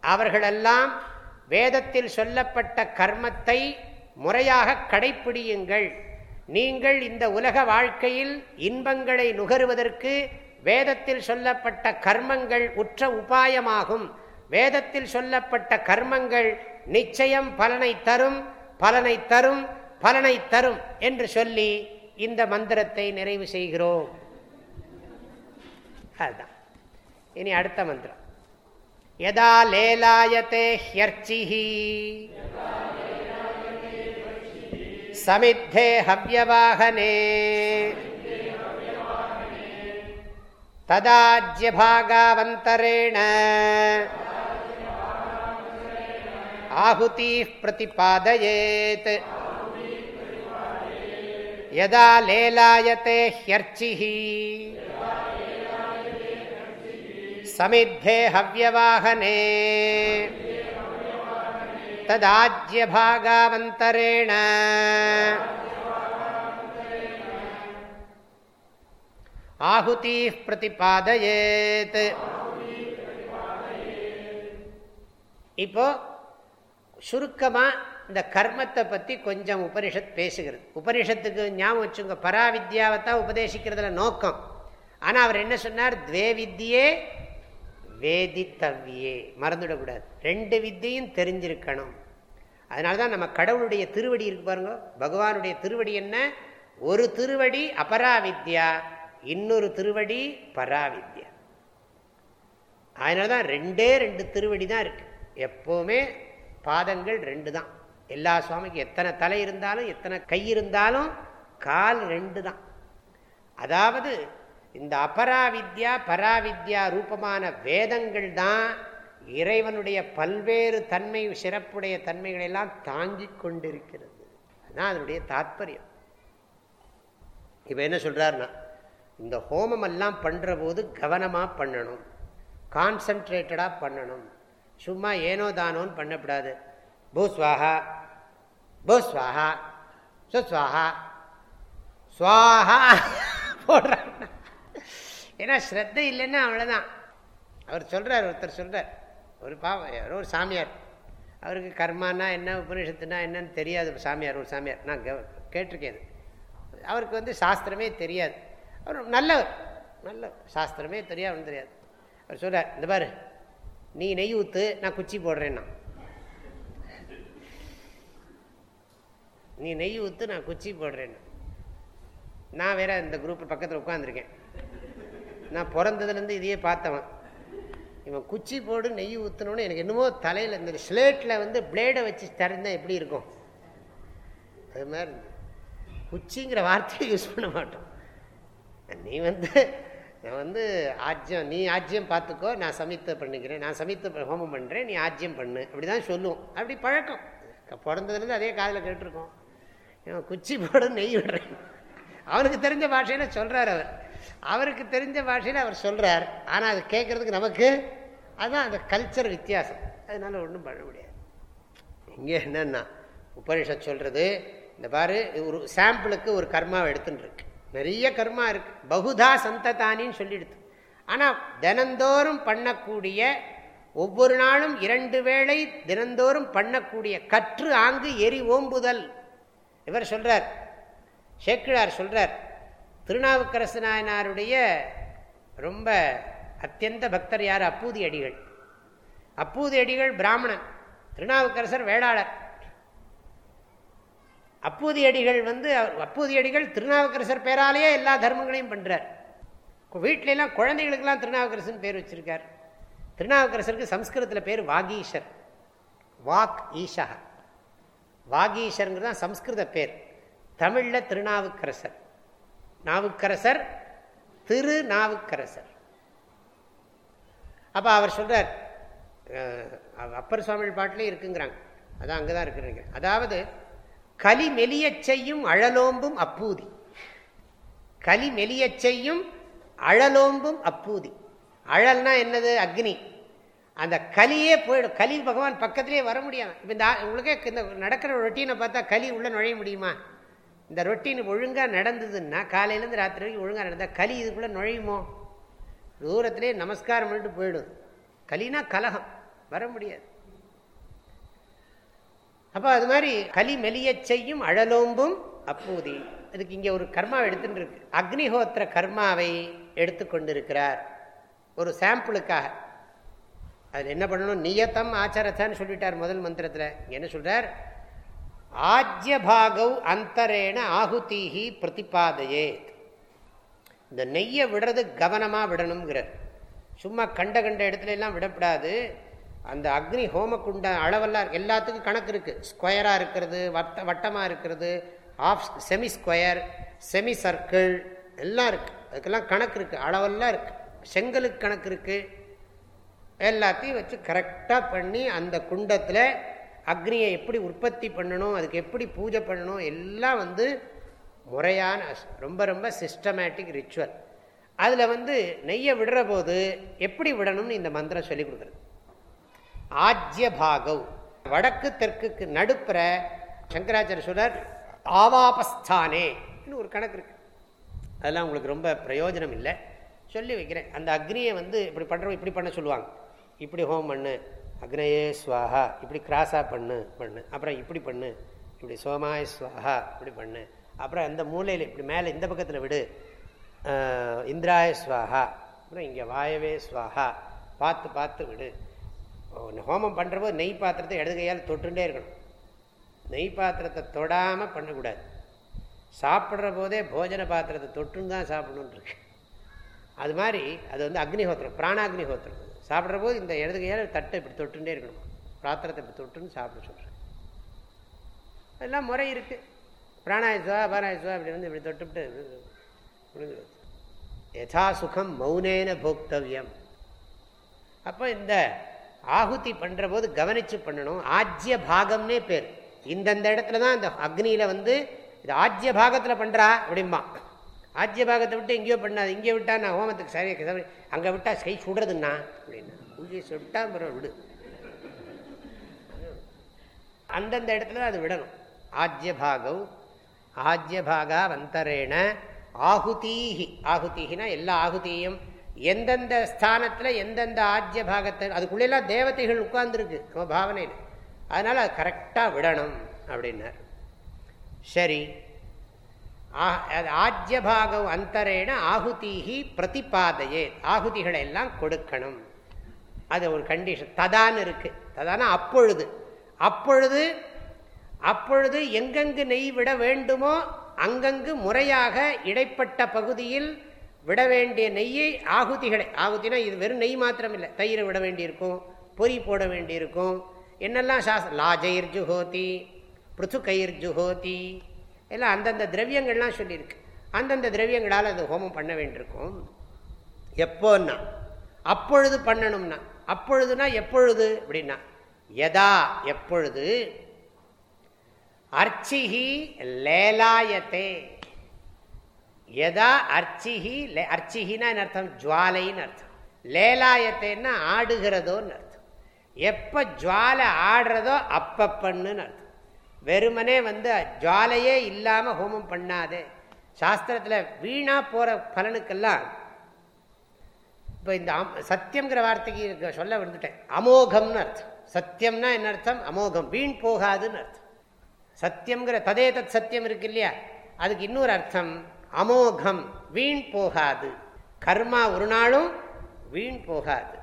அவர்களெல்லாம் வேதத்தில் சொல்லப்பட்ட கர்மத்தை முறையாக கடைப்பிடியுங்கள். நீங்கள் இந்த உலக வாழ்க்கையில் இன்பங்களை நுகருவதற்கு வேதத்தில் சொல்லப்பட்ட கர்மங்கள் உற்ற உபாயமாகும். வேதத்தில் சொல்லப்பட்ட கர்மங்கள் நிச்சயம் பலனை தரும் பலனை தரும் பலனை தரும் என்று சொல்லி இந்த மந்திரத்தை நிறைவு செய்கிறோம். அதுதான். இனி அடுத்த மந்திரம். யதா லேலாயத்தே ஹியர்ச்சிஹி. समिद्धे हव्यवाहने। तदाज्यभागावन्तरेण। आहुतिः प्रतिपादयेत्। यदा लेलायते ह्यर्चिः। समिद्धे हव्यवाहने। तदाज्यभागावन्तरेण ஆகுதீः பிரதிபாதயேத் இப்போ சுருக்கமாக இந்த கர்மத்தை பற்றி கொஞ்சம் உபனிஷத் பேசுகிறது உபனிஷத்துக்கு ஞாபகம் வச்சுங்க பராவித்யாவை தான் உபதேசிக்கிறதுல நோக்கம் ஆனால் அவர் என்ன சொன்னார் துவே வித்தியே வேதித்தவ்யே. மறந்துவிடக்கூடாது ரெண்டு வித்தையும் தெரிஞ்சிருக்கணும். அதனால தான் நம்ம கடவுளுடைய திருவடி இருக்கு பாருங்க. பகவானுடைய திருவடி என்ன? ஒரு திருவடி அபராவித்யா இன்னொரு திருவடி பராவித்யா. அதனால தான் ரெண்டே ரெண்டு திருவடி தான் இருக்கு. எப்போவுமே பாதங்கள் ரெண்டு தான் எல்லா சுவாமிக்கும் எத்தனை தலை இருந்தாலும் எத்தனை கை இருந்தாலும் கால் ரெண்டு தான் அதாவது இந்த அபராவித்யா பராவித்யா ரூபமான வேதங்கள் தான் இறைவனுடைய பல்வேறு தன்மை சிறப்புடைய தன்மைகளெல்லாம் தாங்கி கொண்டிருக்கிறது. அதுதான் அதனுடைய தாத்பரியம். இப்போ என்ன சொல்கிறாருன்னா இந்த ஹோமம் எல்லாம் பண்ணுற போது கவனமாக பண்ணணும் கான்சன்ட்ரேட்டடாக பண்ணணும். சும்மா ஏனோ தானோன்னு பண்ணக்கூடாது. பூஸ்வாகா பூஸ்வாகா சுஸ்வாஹா சுவாஹா போடுறாங்க. ஏன்னா ஸ்ரத்த இல்லைன்னா அவ்வளோதான் அவர் சொல்கிறார் ஒருத்தர் சொல்கிறார் ஒரு பாவம் யாரோ ஒரு சாமியார். அவருக்கு கர்மானா என்ன உபநிஷத்துனா என்னன்னு தெரியாது சாமியார் ஒரு சாமியார். நான் கேட்டிருக்கேன் அவருக்கு வந்து சாஸ்திரமே தெரியாது. அவர் நல்லவர். நல்ல சாஸ்திரமே தெரியாது தெரியாது. அவர் சொல்கிறார் இந்த பாரு நீ நெய் ஊற்று நான் குச்சி போடுறேன்னா. நீ நெய் ஊற்று நான் குச்சி போடுறேன்னா. நான் வேற இந்த குரூப் பக்கத்தில் உட்காந்துருக்கேன் நான் பிறந்ததுலேருந்து இதையே பார்த்தவன். இவன் குச்சி போடு நெய் ஊற்றணும்னு எனக்கு என்னமோ தலையில் இந்த ஸ்லேட்டில் வந்து பிளேடை வச்சு திறந்தால் எப்படி இருக்கும்? அது மாதிரி குச்சிங்கிற வார்த்தையை யூஸ் பண்ண மாட்டோம். நீ வந்து நான் வந்து ஆஜ்யம் நீ ஆஜ்யம் பார்த்துக்கோ நான் சமைத்த பண்ணிக்கிறேன் நான் சமைத்த ஹோமம் பண்ணுறேன் நீ ஆஜ்யம் பண்ணு. அப்படி தான் சொல்லுவோம். அப்படி பழக்கம். பிறந்ததுலேருந்து அதே காதில் கேட்டிருக்கோம். குச்சி போட நெய் விடுறேன். அவனுக்கு தெரிஞ்ச பாஷையில் சொல்கிறார் அவர். அவருக்கு தெரிஞ்ச பாஷையில் அவர் சொல்கிறார் ஆனால் அது கேட்குறதுக்கு நமக்கு அதுதான் அந்த கல்ச்சர் வித்தியாசம். அதனால் ஒன்றும் பண்ண முடியாது. இங்கே என்னென்னா உபனிஷத் சொல்கிறது இந்த பாரு ஒரு சாம்பிளுக்கு ஒரு கர்மாவை எடுத்துன்னு இருக்கு நிறைய கர்மா இருக்கு. பகுதா சந்ததானின்னு சொல்லிடுது. ஆனால் தினந்தோறும் பண்ணக்கூடிய ஒவ்வொரு நாளும் இரண்டு வேளை தினந்தோறும் பண்ணக்கூடிய கற்று ஆங்கு எரி ஓம்புதல். இவர் சொல்றார். சேக்கிழார் சொல்றார். திருநாவுக்கரசு நாயனாருடைய ரொம்ப அத்தியந்த பக்தர் யார்? அப்பூதி அடிகள் அப்பூதி அடிகள் பிராமணன் திருநாவுக்கரசர் வேளாளர். அப்பூதி அடிகள் வந்து அப்பூதி அடிகள் திருநாவுக்கரசர் பேராலேயே எல்லா தர்மங்களையும் பண்ணுறார் வீட்டிலெல்லாம் குழந்தைகளுக்கெல்லாம் திருநாவுக்கரசன் பேர் வச்சிருக்கார். திருநாவுக்கரசருக்கு சம்ஸ்கிருதத்தில் பேர் வாகீஷர். வாக் ஈஷா வாகீஷருங்கிறது தான் சம்ஸ்கிருத பேர். தமிழில் திருநாவுக்கரசர். நாவுக்கரசர் திரு நாவுக்கரசர். அப்போ அவர் சொல்கிறார் அப்பர் சுவாமிகள் பாட்டிலே இருக்குங்கிறாங்க. அதான் அங்கே தான் இருக்கிறீங்க. அதாவது கலி மெலிய செய்யும் அழலோம்பும் அப்பூதி. கலி மெலிய செய்யும் அழலோம்பும் அப்பூதி. அழல்னா என்னது? அக்னி. அந்த கலியே போயிடும். கலி பகவான் பக்கத்திலே வர முடியாது. இப்போ இந்த உங்களுக்கே இந்த நடக்கிற ரொட்டீனை பார்த்தா களி உள்ளே நுழைய முடியுமா? இந்த ரொட்டீன் ஒழுங்காக நடந்ததுன்னா காலையிலேருந்து ராத்திரி வரைக்கும் ஒழுங்காக நடந்தால் களி இதுக்குள்ளே நுழையுமோ? தூரத்துலேயே நமஸ்காரம் பண்ணிட்டு போயிடும். களினா கலகம். வர முடியாது. அப்போ அது மாதிரி களி மெலிய செய்யும் அழலோம்பும் அப்பூதி. அதுக்கு இங்கே ஒரு கர்மாவை எடுத்துட்டு இருக்கு அக்னிஹோத்திர கர்மாவை எடுத்துக்கொண்டிருக்கிறார். ஒரு சாம்பிளுக்காக. அதில் என்ன பண்ணணும்? நியத்தம் ஆச்சாரத்தான்னு சொல்லிட்டார் முதல் மந்திரத்தில். என்ன சொல்கிறார் ஆஜ்ய பாகவ் அந்தரேன ஆகுதீஹி பிரதிபாதையே இந்த நெய்யை விடுறது கவனமாக விடணுங்கிறார் சும்மா கண்ட கண்ட இடத்துல எல்லாம் விடப்படாது. அந்த அக்னி ஹோமக்குண்ட அளவெல்லாம் எல்லாத்துக்கும் கணக்கு இருக்குது ஸ்கொயராக இருக்கிறது வட்ட வட்டமாக இருக்கிறது half semi square semi circle எல்லாம் இருக்குது அதுக்கெல்லாம் கணக்கு இருக்குது அளவெல்லாம் இருக்குது செங்கலுக்கு கணக்கு இருக்குது எல்லாத்தையும் வச்சு கரெக்டாக பண்ணி அந்த குண்டத்தில் அக்னியை எப்படி உற்பத்தி பண்ணணும் அதுக்கு எப்படி பூஜை பண்ணணும் எல்லாம் வந்து முறையான ரொம்ப ரொம்ப சிஸ்டமேட்டிக் ரிச்சுவல் அதில் வந்து நெய்யை விடுற போது எப்படி விடணும்னு இந்த மந்திரம் சொல்லி கொடுக்குறது. ஆஜ்ய பாகவ். வடக்கு தெற்குக்கு நடுப்புற சங்கராச்சாரிய சொல்றார் ஆவாபஸ்தானே ஒரு கணக்கு இருக்கு. அதெல்லாம் உங்களுக்கு ரொம்ப பிரயோஜனம் இல்லை. சொல்லி வைக்கிறேன். அந்த அக்னியை வந்து இப்படி பண்ணுறவங்க இப்படி பண்ண சொல்லுவாங்க. இப்படி ஹோம் பண்ணு அக்னயே ஸ்வாஹா இப்படி கிராஸாக பண்ணு பண்ணு. அப்புறம் இப்படி பண்ணு. இப்படி சோமாய ஸ்வாஹா இப்படி பண்ணு. அப்புறம் அந்த மூலையில் இப்படி மேலே இந்த பக்கத்தில் விடு. இந்திராய ஸ்வாஹா. அப்புறம் இங்கே வாயவே ஸ்வாஹா. பார்த்து பார்த்து விடு. ஹோமம் பண்ணுறப்போ நெய் பாத்திரத்தை இடது கையால் தொட்டுட்டே இருக்கணும். நெய் பாத்திரத்தை தொடாமல் பண்ணக்கூடாது. சாப்பிட்ற போதே போஜன பாத்திரத்தை தொட்டுன்னு தான் சாப்பிடணுன்ருக்கு அது மாதிரி அது வந்து அக்னிஹோத்திரம் பிராணாக்னிஹோத்திரம். சாப்பிட்ற போது இந்த இடது கையால் தட்டை இப்படி தொட்டுட்டே இருக்கணும். பாத்திரத்தை இப்படி தொட்டுன்னு சாப்பிட சொல்கிறேன் அதெல்லாம் முறை இருக்குது பிராணாயசுவா பாராயசுவா இப்படி வந்து இப்படி தொட்டுவிட்டு யதா சுகம் மௌனேன போக்தவியம். அப்போ இந்த ஆகுதி பண்ணுற போது கவனித்து பண்ணணும். ஆஜ்ய பாகம்னே பேர். இந்தந்த இடத்துல தான் இந்த அக்னியில் வந்து இது ஆஜ்ய பாகத்தில் பண்ணுறா அப்படிம்மா ஆத்திய பாகத்தை விட்டு எங்கேயோ பண்ணாது இங்கே விட்டா நான் ஹோமத்துக்கு சரி அங்கே விட்டால் கை சுடுறதுண்ணா அப்படின்னா உள்ளே சுட்டா விடு. அந்தந்த இடத்துல அது விடணும். ஆத்திய பாகவ் ஆத்திய பாகா வந்தரேன ஆகுதீஹி. ஆகுதீகினா எல்லா ஆகுதியும். எந்தெந்த ஸ்தானத்தில் எந்தெந்த ஆத்திய பாகத்தை அதுக்குள்ளெல்லாம் தேவதைகள் உட்கார்ந்துருக்கு நம்ம பாவனையில். அதனால் அது கரெக்டாக விடணும் அப்படின்னார். சரி ஆஜ்யபாகம் அந்தரேன ஆகுதீகி பிரதிபாதையே. ஆகுதிகளை எல்லாம் கொடுக்கணும். அது ஒரு கண்டிஷன் ததான் இருக்கு. ததான அப்பொழுது. அப்பொழுது அப்பொழுது எங்கெங்கு நெய் விட வேண்டுமோ அங்கங்கு முறையாக இடைப்பட்ட பகுதியில் விட வேண்டிய நெய்யை ஆகுதிகளை ஆகுதினா இது வெறும் நெய் மாத்திரம் இல்லை தயிரை விட வேண்டியிருக்கும். பொறி போட வேண்டியிருக்கும். என்னெல்லாம் சாஸ்திரம் லாஜயிர் ஜுஹோதி பிருத்துகைர் ஜுஹோதி எல்லாம் அந்தந்த திரவியங்கள்லாம் சொல்லியிருக்கு. அந்தந்த திரவியங்களால் அது ஹோமம் பண்ண வேண்டியிருக்கும். எப்போன்னா அப்பொழுது பண்ணணும்னா அப்பொழுதுனா எப்பொழுது அப்படின்னா எதா எப்பொழுது? அர்ச்சிஹி லேலாயத்தே. எதா அர்ச்சிஹி அர்ச்சிஹினா அர்த்தம்? ஜுவாலைன்னு அர்த்தம். லேலாயத்தேன்னா ஆடுகிறதோன்னு அர்த்தம். எப்போ ஜுவாலை ஆடுறதோ அப்பப்பன்னு அர்த்தம். வெறுமனே வந்து ஜுவாலையே இல்லாமல் ஹோமம் பண்ணாதே. சாஸ்திரத்தில் வீணாக போகிற பலனுக்கெல்லாம் இப்போ இந்த சத்தியங்கிற வார்த்தைக்கு சொல்ல வந்துட்டேன். அமோகம்னு அர்த்தம். சத்தியம்னா என்ன அர்த்தம்? அமோகம். வீண் போகாதுன்னு அர்த்தம். சத்தியம்ங்கிற ததே தத் சத்தியம் இருக்கு இல்லையா? அதுக்கு இன்னொரு அர்த்தம் அமோகம். வீண் போகாது. கர்மா ஒரு நாளும் வீண் போகாது.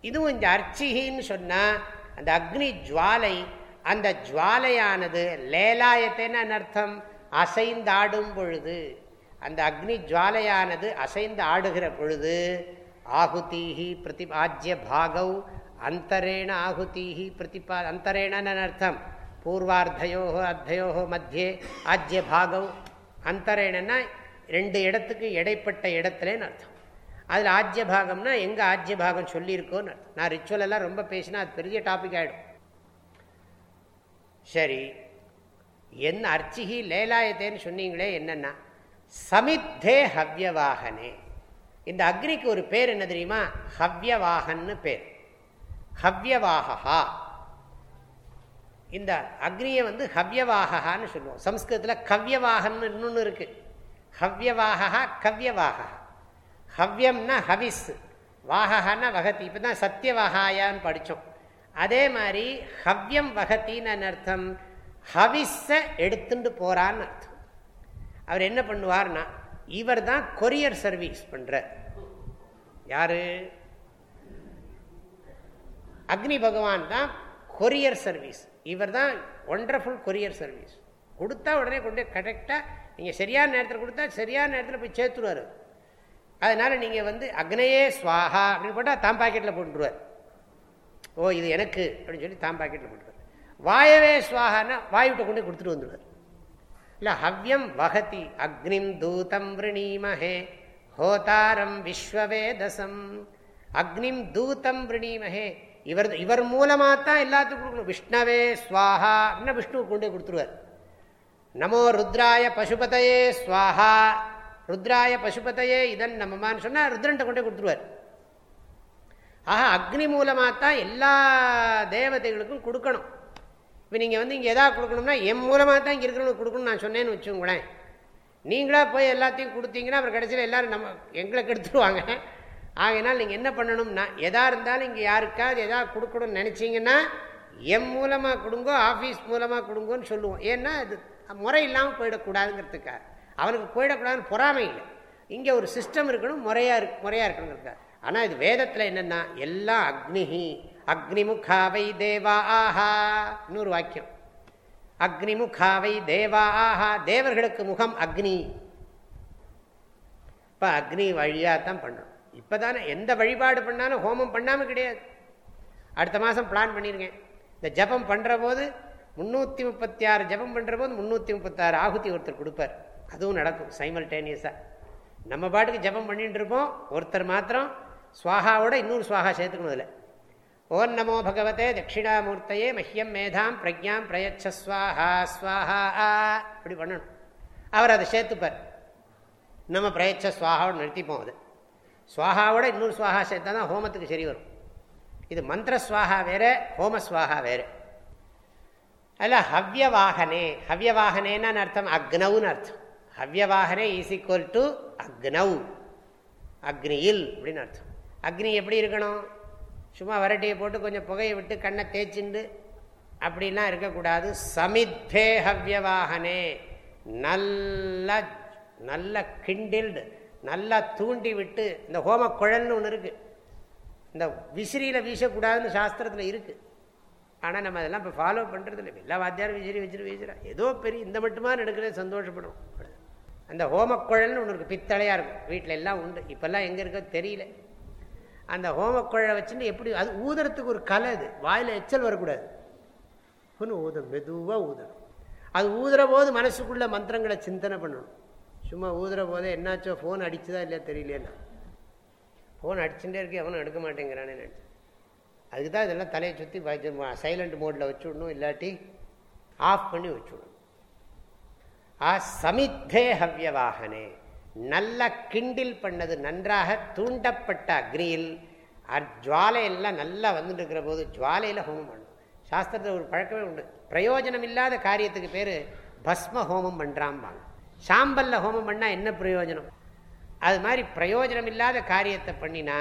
இதுவும் இந்த அர்ச்சிகின்னு சொன்னால் அந்த அக்னி ஜுவாலை அந்த ஜுவாலையானது லேலாயத்தைன்னு அர்த்தம்? அசைந்தாடும் பொழுது. அந்த அக்னி ஜுவாலையானது அசைந்து ஆடுகிற பொழுது ஆகுதீஹி பிரதிபாஜ்ய பாகவ் அந்தரேண ஆகுதீஹி பிரதிபா அந்தரேணன் அர்த்தம்? பூர்வார்த்தையோ அர்த்தையோ மத்தியே ஆஜ்ய பாகவ் அந்தரேணன்னா ரெண்டு இடத்துக்கு இடைப்பட்ட இடத்துலன்னு அர்த்தம். அதில் ஆஜ்ய பாகம்னா எங்கே ஆஜ்ய பாகம் சொல்லியிருக்கோன்னு அர்த்தம். நான் ரிச்சுவலெல்லாம் ரொம்ப பேசினா அது பெரிய டாபிக் ஆகிடும் சரி என்ன அர்ச்சிகி லேலாயத்தேன்னு சொன்னீங்களே என்னென்னா சமித்தே ஹவ்யவாகனே. இந்த அக்னிக்கு ஒரு பேர் என்ன தெரியுமா? ஹவ்யவாகன்னு பேர். ஹவ்யவாகா இந்த அக்னியை வந்து ஹவ்யவாகான்னு சொல்லுவோம். சம்ஸ்கிருதத்தில் கவ்யவாகன்னு இன்னொன்று இருக்குது ஹவ்யவாகா கவ்யவாகா ஹவ்யம்னா ஹவிஸ். வாகனா வகத்தி இப்போ தான் சத்தியவாகாயான்னு படித்தோம் அதே மாதிரி ஹவ்யம் வகத்தின்னு அர்த்தம். ஹவிஸை எடுத்துட்டு போறான்னு அர்த்தம். அவர் என்ன பண்ணுவார்னா இவர் தான் கொரியர் சர்வீஸ் பண்ற யாரு? அக்னி பகவான் தான் கொரியர் சர்வீஸ். இவர் தான் ஒண்டர்ஃபுல் கொரியர் சர்வீஸ். கொடுத்தா உடனே கொண்டு கரெக்டாக நீங்கள் சரியான நேரத்தில் கொடுத்தா சரியான நேரத்தில் போய் சேர்த்துருவார். அதனால் நீங்கள் வந்து அக்னையே ஸ்வாஹா அப்படின்னு போட்டால் தாம் பாக்கெட்டில் போட்டுருவார். ஓ இது எனக்கு அப்படின்னு சொல்லி தான் பாக்கெட்டில் போட்டுருவார். வாயவே ஸ்வாகான்னா வாயுவிட்ட கொண்டு கொடுத்துட்டு வந்துடுவார். இல்லை ஹவ்யம் வகதி அக்னிம் தூதம் விரணீமஹே ஹோதாரம் விஸ்வவேதசம். அக்னிம் தூதம் விரணீமஹே இவர் இவர் மூலமாக தான் எல்லாத்துக்கும் கொடுக்கணும். விஷ்ணவே ஸ்வாஹா அப்படின்னா விஷ்ணுவுக்கு கொண்டே கொடுத்துருவார். நமோ ருத்ராய பசுபதையே ஸ்வாஹா ருத்ராய பசுபதையே இதன் நம்மமான்னு சொன்னால் ருத்ரன்ட்ட கொண்டே கொடுத்துருவார். ஆஹா அக்னி மூலமாக தான் எல்லா தேவதைகளுக்கும் கொடுக்கணும். இப்போ நீங்கள் வந்து இங்கே எதாவது கொடுக்கணும்னா என் மூலமாக தான் இங்கே இருக்கணும் கொடுக்கணும்னு நான் சொன்னேன்னு வச்சுங்களேன் நீங்களாக போய் எல்லாத்தையும் கொடுத்தீங்கன்னா அப்புறம் கடைசியில் எல்லோரும் நம்ம எங்களை கெடுத்துருவாங்க. ஆகையினால் நீங்கள் என்ன பண்ணணும்னா எதா இருந்தாலும் இங்கே யாருக்காவது எதாவது கொடுக்கணும்னு நினச்சிங்கன்னா எம் மூலமாக கொடுங்கோ ஆஃபீஸ் மூலமாக கொடுங்கோன்னு சொல்லுவோம். ஏன்னா அது முறை இல்லாமல் போயிடக்கூடாதுங்கிறதுக்காக. அவனுக்கு போயிடக்கூடாதுன்னு பொறாமை இல்லை. இங்கே ஒரு சிஸ்டம் இருக்கணும் முறையாக இருக்கு முறையாக இருக்கணுங்கிறதுக்காக. ஆனால் இது வேதத்தில் என்னென்னா எல்லாம் அக்னிஹி அக்னிமுகாவை தேவா ஆஹா இன்னொரு வாக்கியம். அக்னிமுகாவை தேவா ஆஹா தேவர்களுக்கு முகம் அக்னி. இப்போ அக்னி வழியாக தான் பண்ணணும். இப்போ தானே எந்த வழிபாடு பண்ணாலும் ஹோமம் பண்ணாமல் கிடையாது. அடுத்த மாதம் பிளான் பண்ணியிருக்கேன் இந்த ஜபம் பண்ணுற போது முந்நூற்றி முப்பத்தி ஆறு ஜபம் பண்ணுற போது முந்நூற்றி முப்பத்தாறு ஆகுதி ஒருத்தர் கொடுப்பார். அதுவும் நடக்கும் சைமல்டேனியஸாக நம்ம பாட்டுக்கு ஜபம் பண்ணிட்டு இருப்போம். ஒருத்தர் மாத்திரம் சுவாகாவோட இன்னொரு சுவாகா சேர்த்துக்கணும் அதில் ஓம் நமோ பகவதே தட்சிணாமூர்த்தையே மஹ்யம் மேதாம் பிரஜாம் பிரயச்ச ஸ்வாஹா ஸ்வாஹா இப்படி பண்ணணும். அவர் அதை சேர்த்துப்பார். நம்ம பிரயச்ச ஸ்வாகாவோட நிறுத்திப்போம் அது. ஸ்வாகாவோட இன்னொரு சுவாகா சேர்த்தா தான் ஹோமத்துக்கு சரி வரும். இது மந்திர ஸ்வாகா வேறு ஹோம ஸ்வாகா வேற. அதில் ஹவ்யவாகனே ஹவ்யவாகனேன்னு அர்த்தம்? அக்னவுன்னு அர்த்தம். ஹவ்யவாகனே ஈஸ் ஈக்குவல் டு அக்னவ். அக்னியில் அப்படின்னு அர்த்தம். அக்னி எப்படி இருக்கணும்? சும்மா வரட்டியை போட்டு கொஞ்சம் புகையை விட்டு கண்ணை தேய்ச்சிண்டு அப்படிலாம் இருக்கக்கூடாது. சமித்பே ஹவ்யவாகனே. நல்ல நல்ல கிண்டில்டு நல்லா தூண்டி விட்டு இந்த ஹோம குழல்னு ஒன்று இருக்குது இந்த விசிறியில் வீசக்கூடாதுன்னு சாஸ்திரத்தில் இருக்குது ஆனால் நம்ம அதெல்லாம் இப்போ ஃபாலோ பண்ணுறது இல்லை எல்லா வாத்தியாரும் விசிறி வச்சுட்டு வீசுறா. ஏதோ பெரிய இந்த மட்டுமா நடக்கிறதே சந்தோஷப்படும். அந்த ஹோமக்குழல்னு ஒன்று இருக்குது பித்தளையாக இருக்கும். வீட்டில் எல்லாம் உண்டு. இப்போல்லாம் எங்கே இருக்கோ தெரியல. அந்த ஹோமக்குழலை வச்சுட்டு எப்படி அது ஊதுறதுக்கு ஒரு கலை அது. வாயில் எச்சல் வரக்கூடாது. ஒன்று ஊதும் மெதுவாக ஊதணும் அது ஊதுற போது மனசுக்குள்ள மந்திரங்களை சிந்தனை பண்ணணும். சும்மா ஊதுற போதே என்னாச்சோ ஃபோன் அடிச்சுதா இல்லையா தெரியலையா ஃபோன் அடிச்சுட்டே இருக்கு அவனும் எடுக்க மாட்டேங்கிறானே நினச்சேன் அதுக்கு தான் இதெல்லாம் தலையை சுற்றி சைலண்ட் மோடில் வச்சுடணும் இல்லாட்டி ஆஃப் பண்ணி வச்சுடணும். ஆ சமித்தே ஹவ்யவாகனே நல்ல கிண்டில் பண்ணது நன்றாக தூண்டப்பட்ட அக்னியில். ஜுவாலையெல்லாம் நல்லா வந்துட்டு இருக்கிற போது ஜுவாலையில் ஹோமம் பண்ணும் சாஸ்திரத்தில் ஒரு பழக்கமே உண்டு. பிரயோஜனம் இல்லாத காரியத்துக்கு பேர் பஸ்ம ஹோமம் பண்ணுறாம்பாங்க சாம்பல்ல ஹோமம் பண்ணால் என்ன பிரயோஜனம்? அது மாதிரி பிரயோஜனம் இல்லாத காரியத்தை பண்ணினா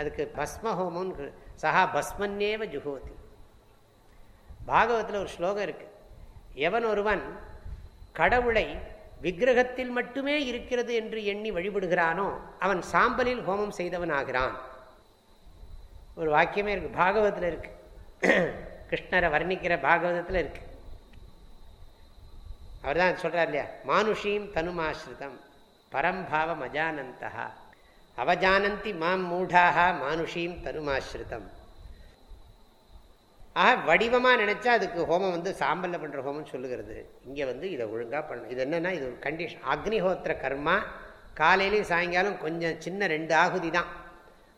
அதுக்கு பஸ்ம ஹோமம்னு சஹா பஸ்மன்னேவ ஜுகோதி பாகவத்தில் ஒரு ஸ்லோகம் இருக்கு. எவன் ஒருவன் கடவுளை விக்கிரகத்தில் மட்டுமே இருக்கிறது என்று எண்ணி வழிபடுகிறானோ அவன் சாம்பலில் ஹோமம் செய்தவன் ஆகிறான் ஒரு வாக்கியமே இருக்கு. பாகவத்தில் இருக்கு. கிருஷ்ணரை வர்ணிக்கிற பாகவதத்தில் இருக்கு. அவர் தான் சொல்கிறார் இல்லையா? மானுஷீம் தனுமாஸ்ரிதம் பரம்பாவம் அஜானந்தா அவஜானந்தி மாம் மூடாக மானுஷீம் தனுமாஸ்ரிதம். ஆக வடிவமாக நினச்சா அதுக்கு ஹோமம் வந்து சாம்பலில் பண்ணுற ஹோமம் சொல்லுகிறது. இங்கே வந்து இதை ஒழுங்காக பண்ண இது என்னென்னா இது ஒரு கண்டிஷன் அக்னிஹோத்திர கர்மா காலையிலையும் சாயங்காலம் கொஞ்சம் சின்ன ரெண்டு ஆகுதி தான்.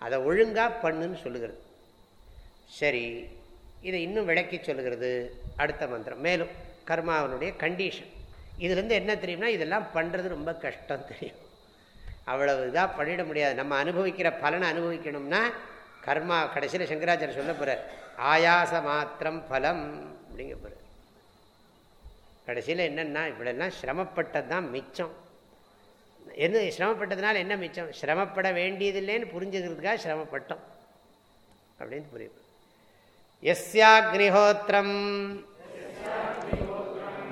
அதை ஒழுங்காக பண்ணுன்னு சொல்லுகிறது. சரி இதை இன்னும் விளக்கி சொல்லுகிறது. அடுத்த மந்திரம். மேலும் கர்மாவனுடைய கண்டிஷன் இதுலேருந்து என்ன தெரியும்னா இதெல்லாம் பண்ணுறது ரொம்ப கஷ்டம் தெரியும். அவ்வளவு இதாக பண்ணிட முடியாது. நம்ம அனுபவிக்கிற பலனை அனுபவிக்கணும்னா கர்மா கடைசியில் சங்கராச்சாரிய சொல்ல போகிறார் ஆயாச மாத்திரம் பலம் அப்படிங்க போகிறார் கடைசியில் என்னென்னா இப்படிலாம் சிரமப்பட்டது தான் மிச்சம். என்ன சிரமப்பட்டதுனால என்ன மிச்சம்? சிரமப்பட வேண்டியதில்லைன்னு புரிஞ்சுக்கிறதுக்காக சிரமப்பட்டோம் அப்படின்னு புரியும் எஸ்யாக்னிஹோத்திரம்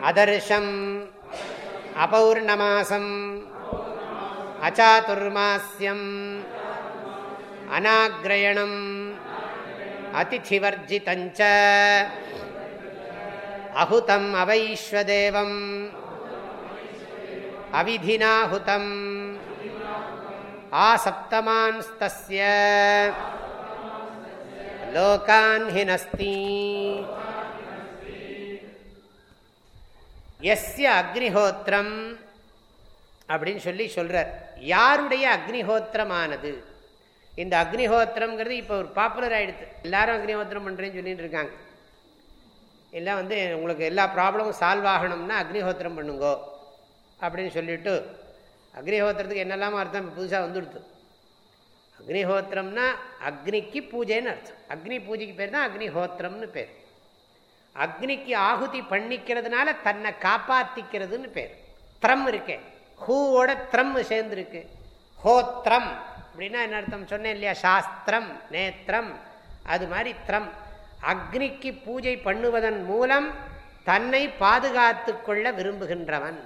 அதர்ஷம் அபௌர்ணமாசம் அச்சாதுர்மாசியம் அநாகிரயணம் அதிதிவர்ஜிதஞ்ச. அஹுதம் அவைஸ்வதேவம் அவிதினாஹுதம். ஆசப்தமான்ஸ்தஸ்ய. லோகான் ஹினஸ்தி எஸ்ய அக்னிஹோத்திரம் அப்படின்னு சொல்லி சொல்கிறார் யாருடைய அக்னிஹோத்திரமானது? இந்த அக்னிஹோத்திரம்ங்கிறது இப்போ ஒரு பாப்புலர் ஆகிடுது எல்லாரும் அக்னிஹோத்திரம் பண்ணுறேன்னு சொல்லிட்டு இருக்காங்க. எல்லாம் வந்து உங்களுக்கு எல்லா ப்ராப்ளமும் சால்வ் ஆகணும்னா அக்னிஹோத்திரம் பண்ணுங்கோ. அப்படின்னு சொல்லிவிட்டு அக்னிஹோத்திரத்துக்கு என்னெல்லாமோ அர்த்தம் புதுசாக வந்துடுது. அக்னிஹோத்திரம்னா அக்னிக்கு பூஜைன்னு அர்த்தம். அக்னி பூஜைக்கு பேர் தான் அக்னிஹோத்திரம்னு பேர். அக்னிக்கு ஆகுதி பண்ணிக்கிறதுனால தன்னை காப்பாற்றிக்கிறதுன்னு பேர். த்ரம் இருக்கேன் ஹூவோட த்ரம் சேர்ந்துருக்கு. ஹோத்ரம். அப்படின்னா என்ன அர்த்தம் சொன்னேன் இல்லையா? சாஸ்திரம் நேத்திரம் அது மாதிரி த்ரம். அக்னிக்கு பூஜை பண்ணுவதன் மூலம் தன்னை பாதுகாத்து கொள்ள விரும்புகின்றவன்.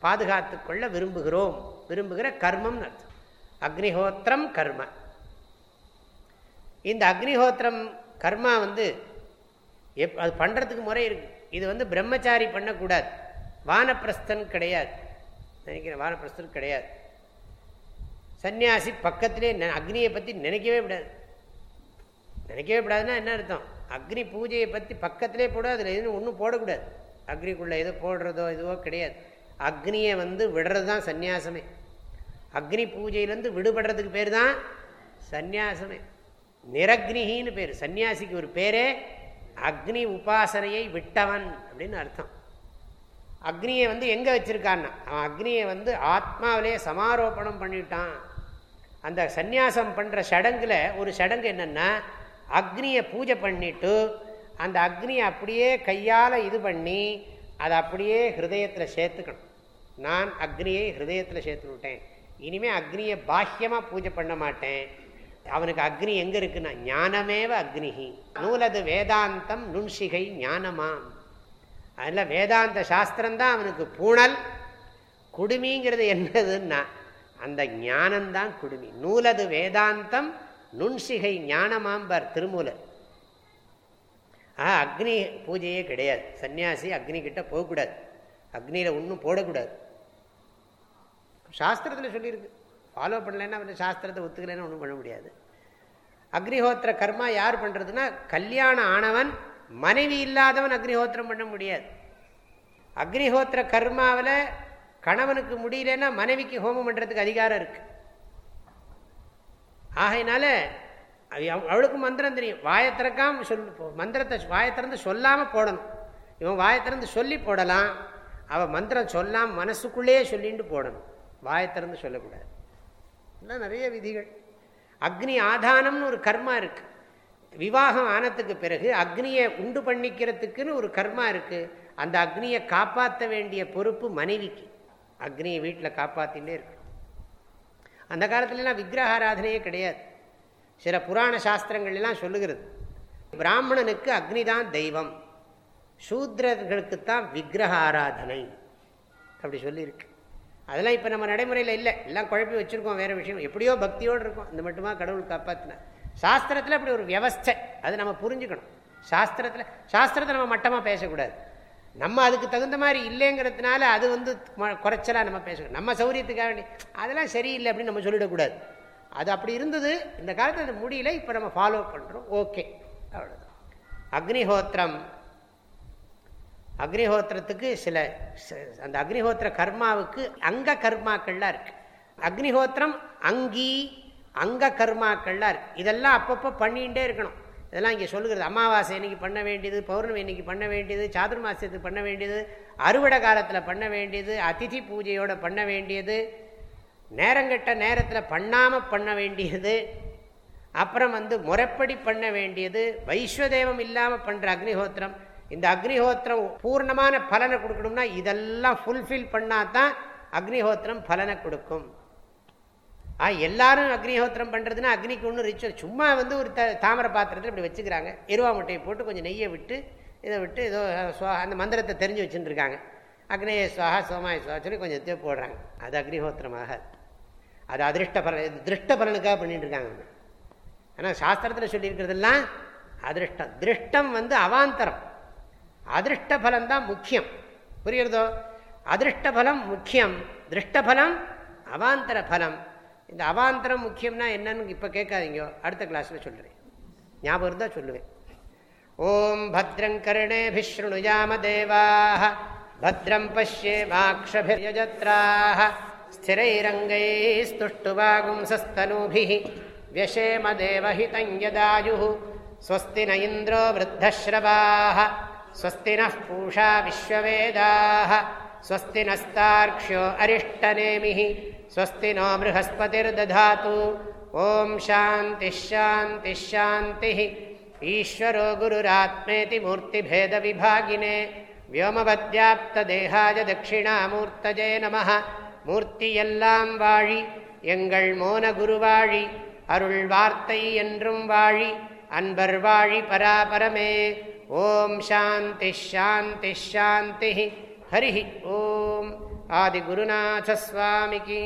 பாதுகாத்து கொள்ள விரும்புகிறோம். விரும்புகிற கர்மம் அர்த்தம். அக்னிஹோத்திரம் கர்ம. இந்த அக்னிஹோத்திரம் கர்மா வந்து எப் அது பண்ணுறதுக்கு முறை இருக்கு. இது வந்து பிரம்மச்சாரி பண்ணக்கூடாது. வானப்பிரஸ்தன் கிடையாது. நினைக்கிறேன் வானப்பிரஸ்தன் கிடையாது. சன்னியாசி பக்கத்திலே அக்னியை பற்றி நினைக்கவே விடாது நினைக்கவே விடாதுன்னா என்ன அர்த்தம்? அக்னி பூஜையை பற்றி பக்கத்திலே போட அதில் எதுவும் ஒன்றும் போடக்கூடாது. அக்னிக்குள்ளே எதோ போடுறதோ இதுவோ கிடையாது. அக்னியை வந்து விடுறது தான் சந்நியாசமே. அக்னி பூஜையிலேருந்து விடுபடுறதுக்கு பேர் தான் சந்நியாசமே. நிரக்னிகின்னு பேர். சன்னியாசிக்கு ஒரு பேரே அக்னி உபாசனையை விட்டவன் அப்படின்னு அர்த்தம். அக்னியை வந்து எங்கே வச்சுருக்கான்னா? அவன் அக்னியை வந்து ஆத்மாவிலே சமாரோபணம் பண்ணிட்டான். அந்த சந்நியாசம் பண்ணுற சடங்கில் ஒரு சடங்கு என்னென்னா அக்னியை பூஜை பண்ணிவிட்டு அந்த அக்னியை அப்படியே கையால் இது பண்ணி அதை அப்படியே ஹிருதயத்தில் சேர்த்துக்கணும். நான் அக்னியை ஹிருதயத்தில் சேர்த்து விட்டேன். இனிமேல் அக்னியை பாஹ்யமாக பூஜை பண்ண மாட்டேன். அவனுக்கு அக்னி எங்கே இருக்குன்னா ஞானமேவ அக்னிகி நூலது வேதாந்தம் நுண்சிகை ஞானமாம். அதில் வேதாந்த சாஸ்திரம்தான் அவனுக்கு பூணல். குடுமிங்கிறது என்னதுன்னா அந்த ஞானம்தான் குடுமி. நூலது வேதாந்தம் நுண்சிகை ஞானமாம்பர் திருமூலர். ஆ அக்னி பூஜையே கிடையாது. சன்னியாசி அக்னிக்கிட்ட போகக்கூடாது. அக்னியில் ஒன்றும் போடக்கூடாது. சாஸ்திரத்தில் சொல்லியிருக்கு. ஃபாலோ பண்ணலைன்னா அவன் சாஸ்திரத்தை ஒத்துக்கலைன்னா ஒன்றும் பண்ண முடியாது. அக்னிஹோத்திர கர்மா யார் பண்ணுறதுன்னா கல்யாணம் ஆனவன் மனைவி இல்லாதவன் அக்னிஹோத்திரம் பண்ண முடியாது. அக்னிஹோத்திர கர்மாவில் கணவனுக்கு முடியலன்னா மனைவிக்கு ஹோமம் பண்ணுறதுக்கு அதிகாரம் இருக்கு. ஆகையினால அவளுக்கு மந்திரம் தெரியும். வாயை திறக்காம சொல் மந்திரத்தை வாயை திறந்து சொல்லாமல் போடணும். இவன் வாயை திறந்து சொல்லி போடலாம். அவள் மந்திரம் சொல்லாமல் மனசுக்குள்ளேயே சொல்லிட்டு போடணும். வாயை திறந்து சொல்லக்கூடாது. இதெல்லாம் நிறைய விதிகள். அக்னி ஆதானம்னு ஒரு கர்மா இருக்கு. விவாகம் ஆனத்துக்கு பிறகு அக்னியை உண்டு பண்ணிக்கிறதுக்குன்னு ஒரு கர்மா இருக்கு. அந்த அக்னியை காப்பாற்ற வேண்டிய பொறுப்பு மனைவிக்கு. அக்னியை வீட்டில் காப்பாற்றிகிட்டே இருக்கு. அந்த காலத்துலலாம் விக்கிரக ஆராதனையே கிடையாது. சில புராண சாஸ்திரங்கள்லாம் சொல்லுகிறது பிராமணனுக்கு அக்னி தான் தெய்வம் சூத்ரர்களுக்குத்தான் விக்கிரக ஆராதனை அப்படி சொல்லியிருக்கு. அதெல்லாம் இப்போ நம்ம நடைமுறையில் இல்லை. எல்லாம் குழப்பி வச்சுருக்கோம் வேறு விஷயம். எப்படியோ பக்தியோடு இருக்கும் அந்த மட்டுமா கடவுள் காப்பாற்றின சாஸ்திரத்தில் அப்படி ஒரு வியவஸ்தை அது நம்ம புரிஞ்சுக்கணும். சாஸ்திரத்தில் சாஸ்திரத்தை நம்ம மட்டமாக பேசக்கூடாது. நம்ம அதுக்கு தகுந்த மாதிரி இல்லைங்கிறதுனால அது வந்து குறைச்சலாக நம்ம பேசணும் நம்ம சௌரியத்துக்காக வேண்டி அதெல்லாம் சரியில்லை அப்படின்னு நம்ம சொல்லிடக்கூடாது. அது அப்படி இருந்தது இந்த காலத்தில் அது முடியல இப்போ நம்ம ஃபாலோ பண்ணுறோம் ஓகே அவ்வளோதான் அக்னிஹோத்திரம். அக்னிஹோத்திரத்துக்கு சில அந்த அக்னிஹோத்திர கர்மாவுக்கு அங்க கர்மாக்கள்லாம் இருக்குது அக்னிஹோத்திரம் அங்கி அங்க கர்மாக்கள்லாம் இருக்குது இதெல்லாம் அப்பப்போ பண்ணிகிட்டே இருக்கணும். இதெல்லாம் இங்கே சொல்லுகிறது. அமாவாசை இன்னைக்கு பண்ண வேண்டியது பௌர்ணமி இன்னைக்கு பண்ண வேண்டியது சாதுர்மாசியத்துக்கு பண்ண வேண்டியது அறுவடை காலத்தில் பண்ண வேண்டியது அதிதி பூஜையோடு பண்ண வேண்டியது நேரங்கட்ட நேரத்தில் பண்ணாமல் பண்ண வேண்டியது அப்புறம் வந்து முறைப்படி பண்ண வேண்டியது வைஸ்வதேவம் இல்லாமல் பண்ணுற அக்னிஹோத்திரம். இந்த அக்னிஹோத்திரம் பூர்ணமான பலனை கொடுக்கணும்னா இதெல்லாம் ஃபுல்ஃபில் பண்ணால் தான் அக்னிஹோத்திரம் பலனை கொடுக்கும். ஆ எல்லாரும் அக்னிஹோத்திரம் பண்ணுறதுன்னா அக்னிக்கு ஒன்றும் ரிச்சுவல் சும்மா வந்து ஒரு த தாமரை பாத்திரத்தில் இப்படி வச்சுக்கிறாங்க. எருவா முட்டையை போட்டு கொஞ்சம் நெய்யை விட்டு இதை விட்டு ஏதோ அந்த மந்திரத்தை தெரிஞ்சு வச்சுட்டுருக்காங்க. அக்னேய சுவாகா சோமாய சுவாக சொல்லி கொஞ்சம் எத்தையோ போடுறாங்க. அது அக்னிஹோத்திரமாக. அது அதிருஷ்ட பலன் திருஷ்ட பலனுக்காக பண்ணிட்டு இருக்காங்க ஆனால் சாஸ்திரத்தில் சொல்லியிருக்கிறதெல்லாம் அதிருஷ்டம். திருஷ்டம் வந்து அவாந்தரம். அதிருஷ்ட பலம் தான் முக்கியம். புரியுறதோ அதிருஷ்ட பலம் முக்கியம். திருஷ்டபலம் அவாந்தர பலம் இந்த அவாந்தரம் முக்கியம்னா என்னன்னு இப்போ கேட்காதீங்க அடுத்த கிளாஸில் சொல்கிறேன் ஞாபகம் இருந்தால் சொல்லுவேன் ஓம் பத்ரங் கருணேபிஸ்ருணுயாம தேவாः भद्रं पश्येमाक्षभिर्यजत्राः स्थिरैरङ्गैस्तुष्टुवागुंसस्तनूभिः व्यशेमदेवहितं यदायुः स्वस्ति न इन्द्रो वृद्धश्रवाः स्वस्ति नः पूषा विश्ववेदाः स्वस्ति नस्तार्क्ष्यो अरिष्टनेमिः स्वस्ति नो बृहस्पतिर्दधातु ॐ शान्तिश्शान्तिश्शान्तिः ईश्वरो गुरुरात्मेति मूर्तिभेदविभागिने व्योमवद्याप्तदेहाय दक्षिणामूर्तजे नमः மூர்த்தியெல்லாம் வாழி எங்கள் மோன குருவாழி அருள் வார்த்தை என்றும் வாழி அன்பர் வாழி பராபரமே ஓம் சாந்தி ஷாந்தி ஷாந்தி ஹரி ஓம் ఆది గురునాథస్వామికి.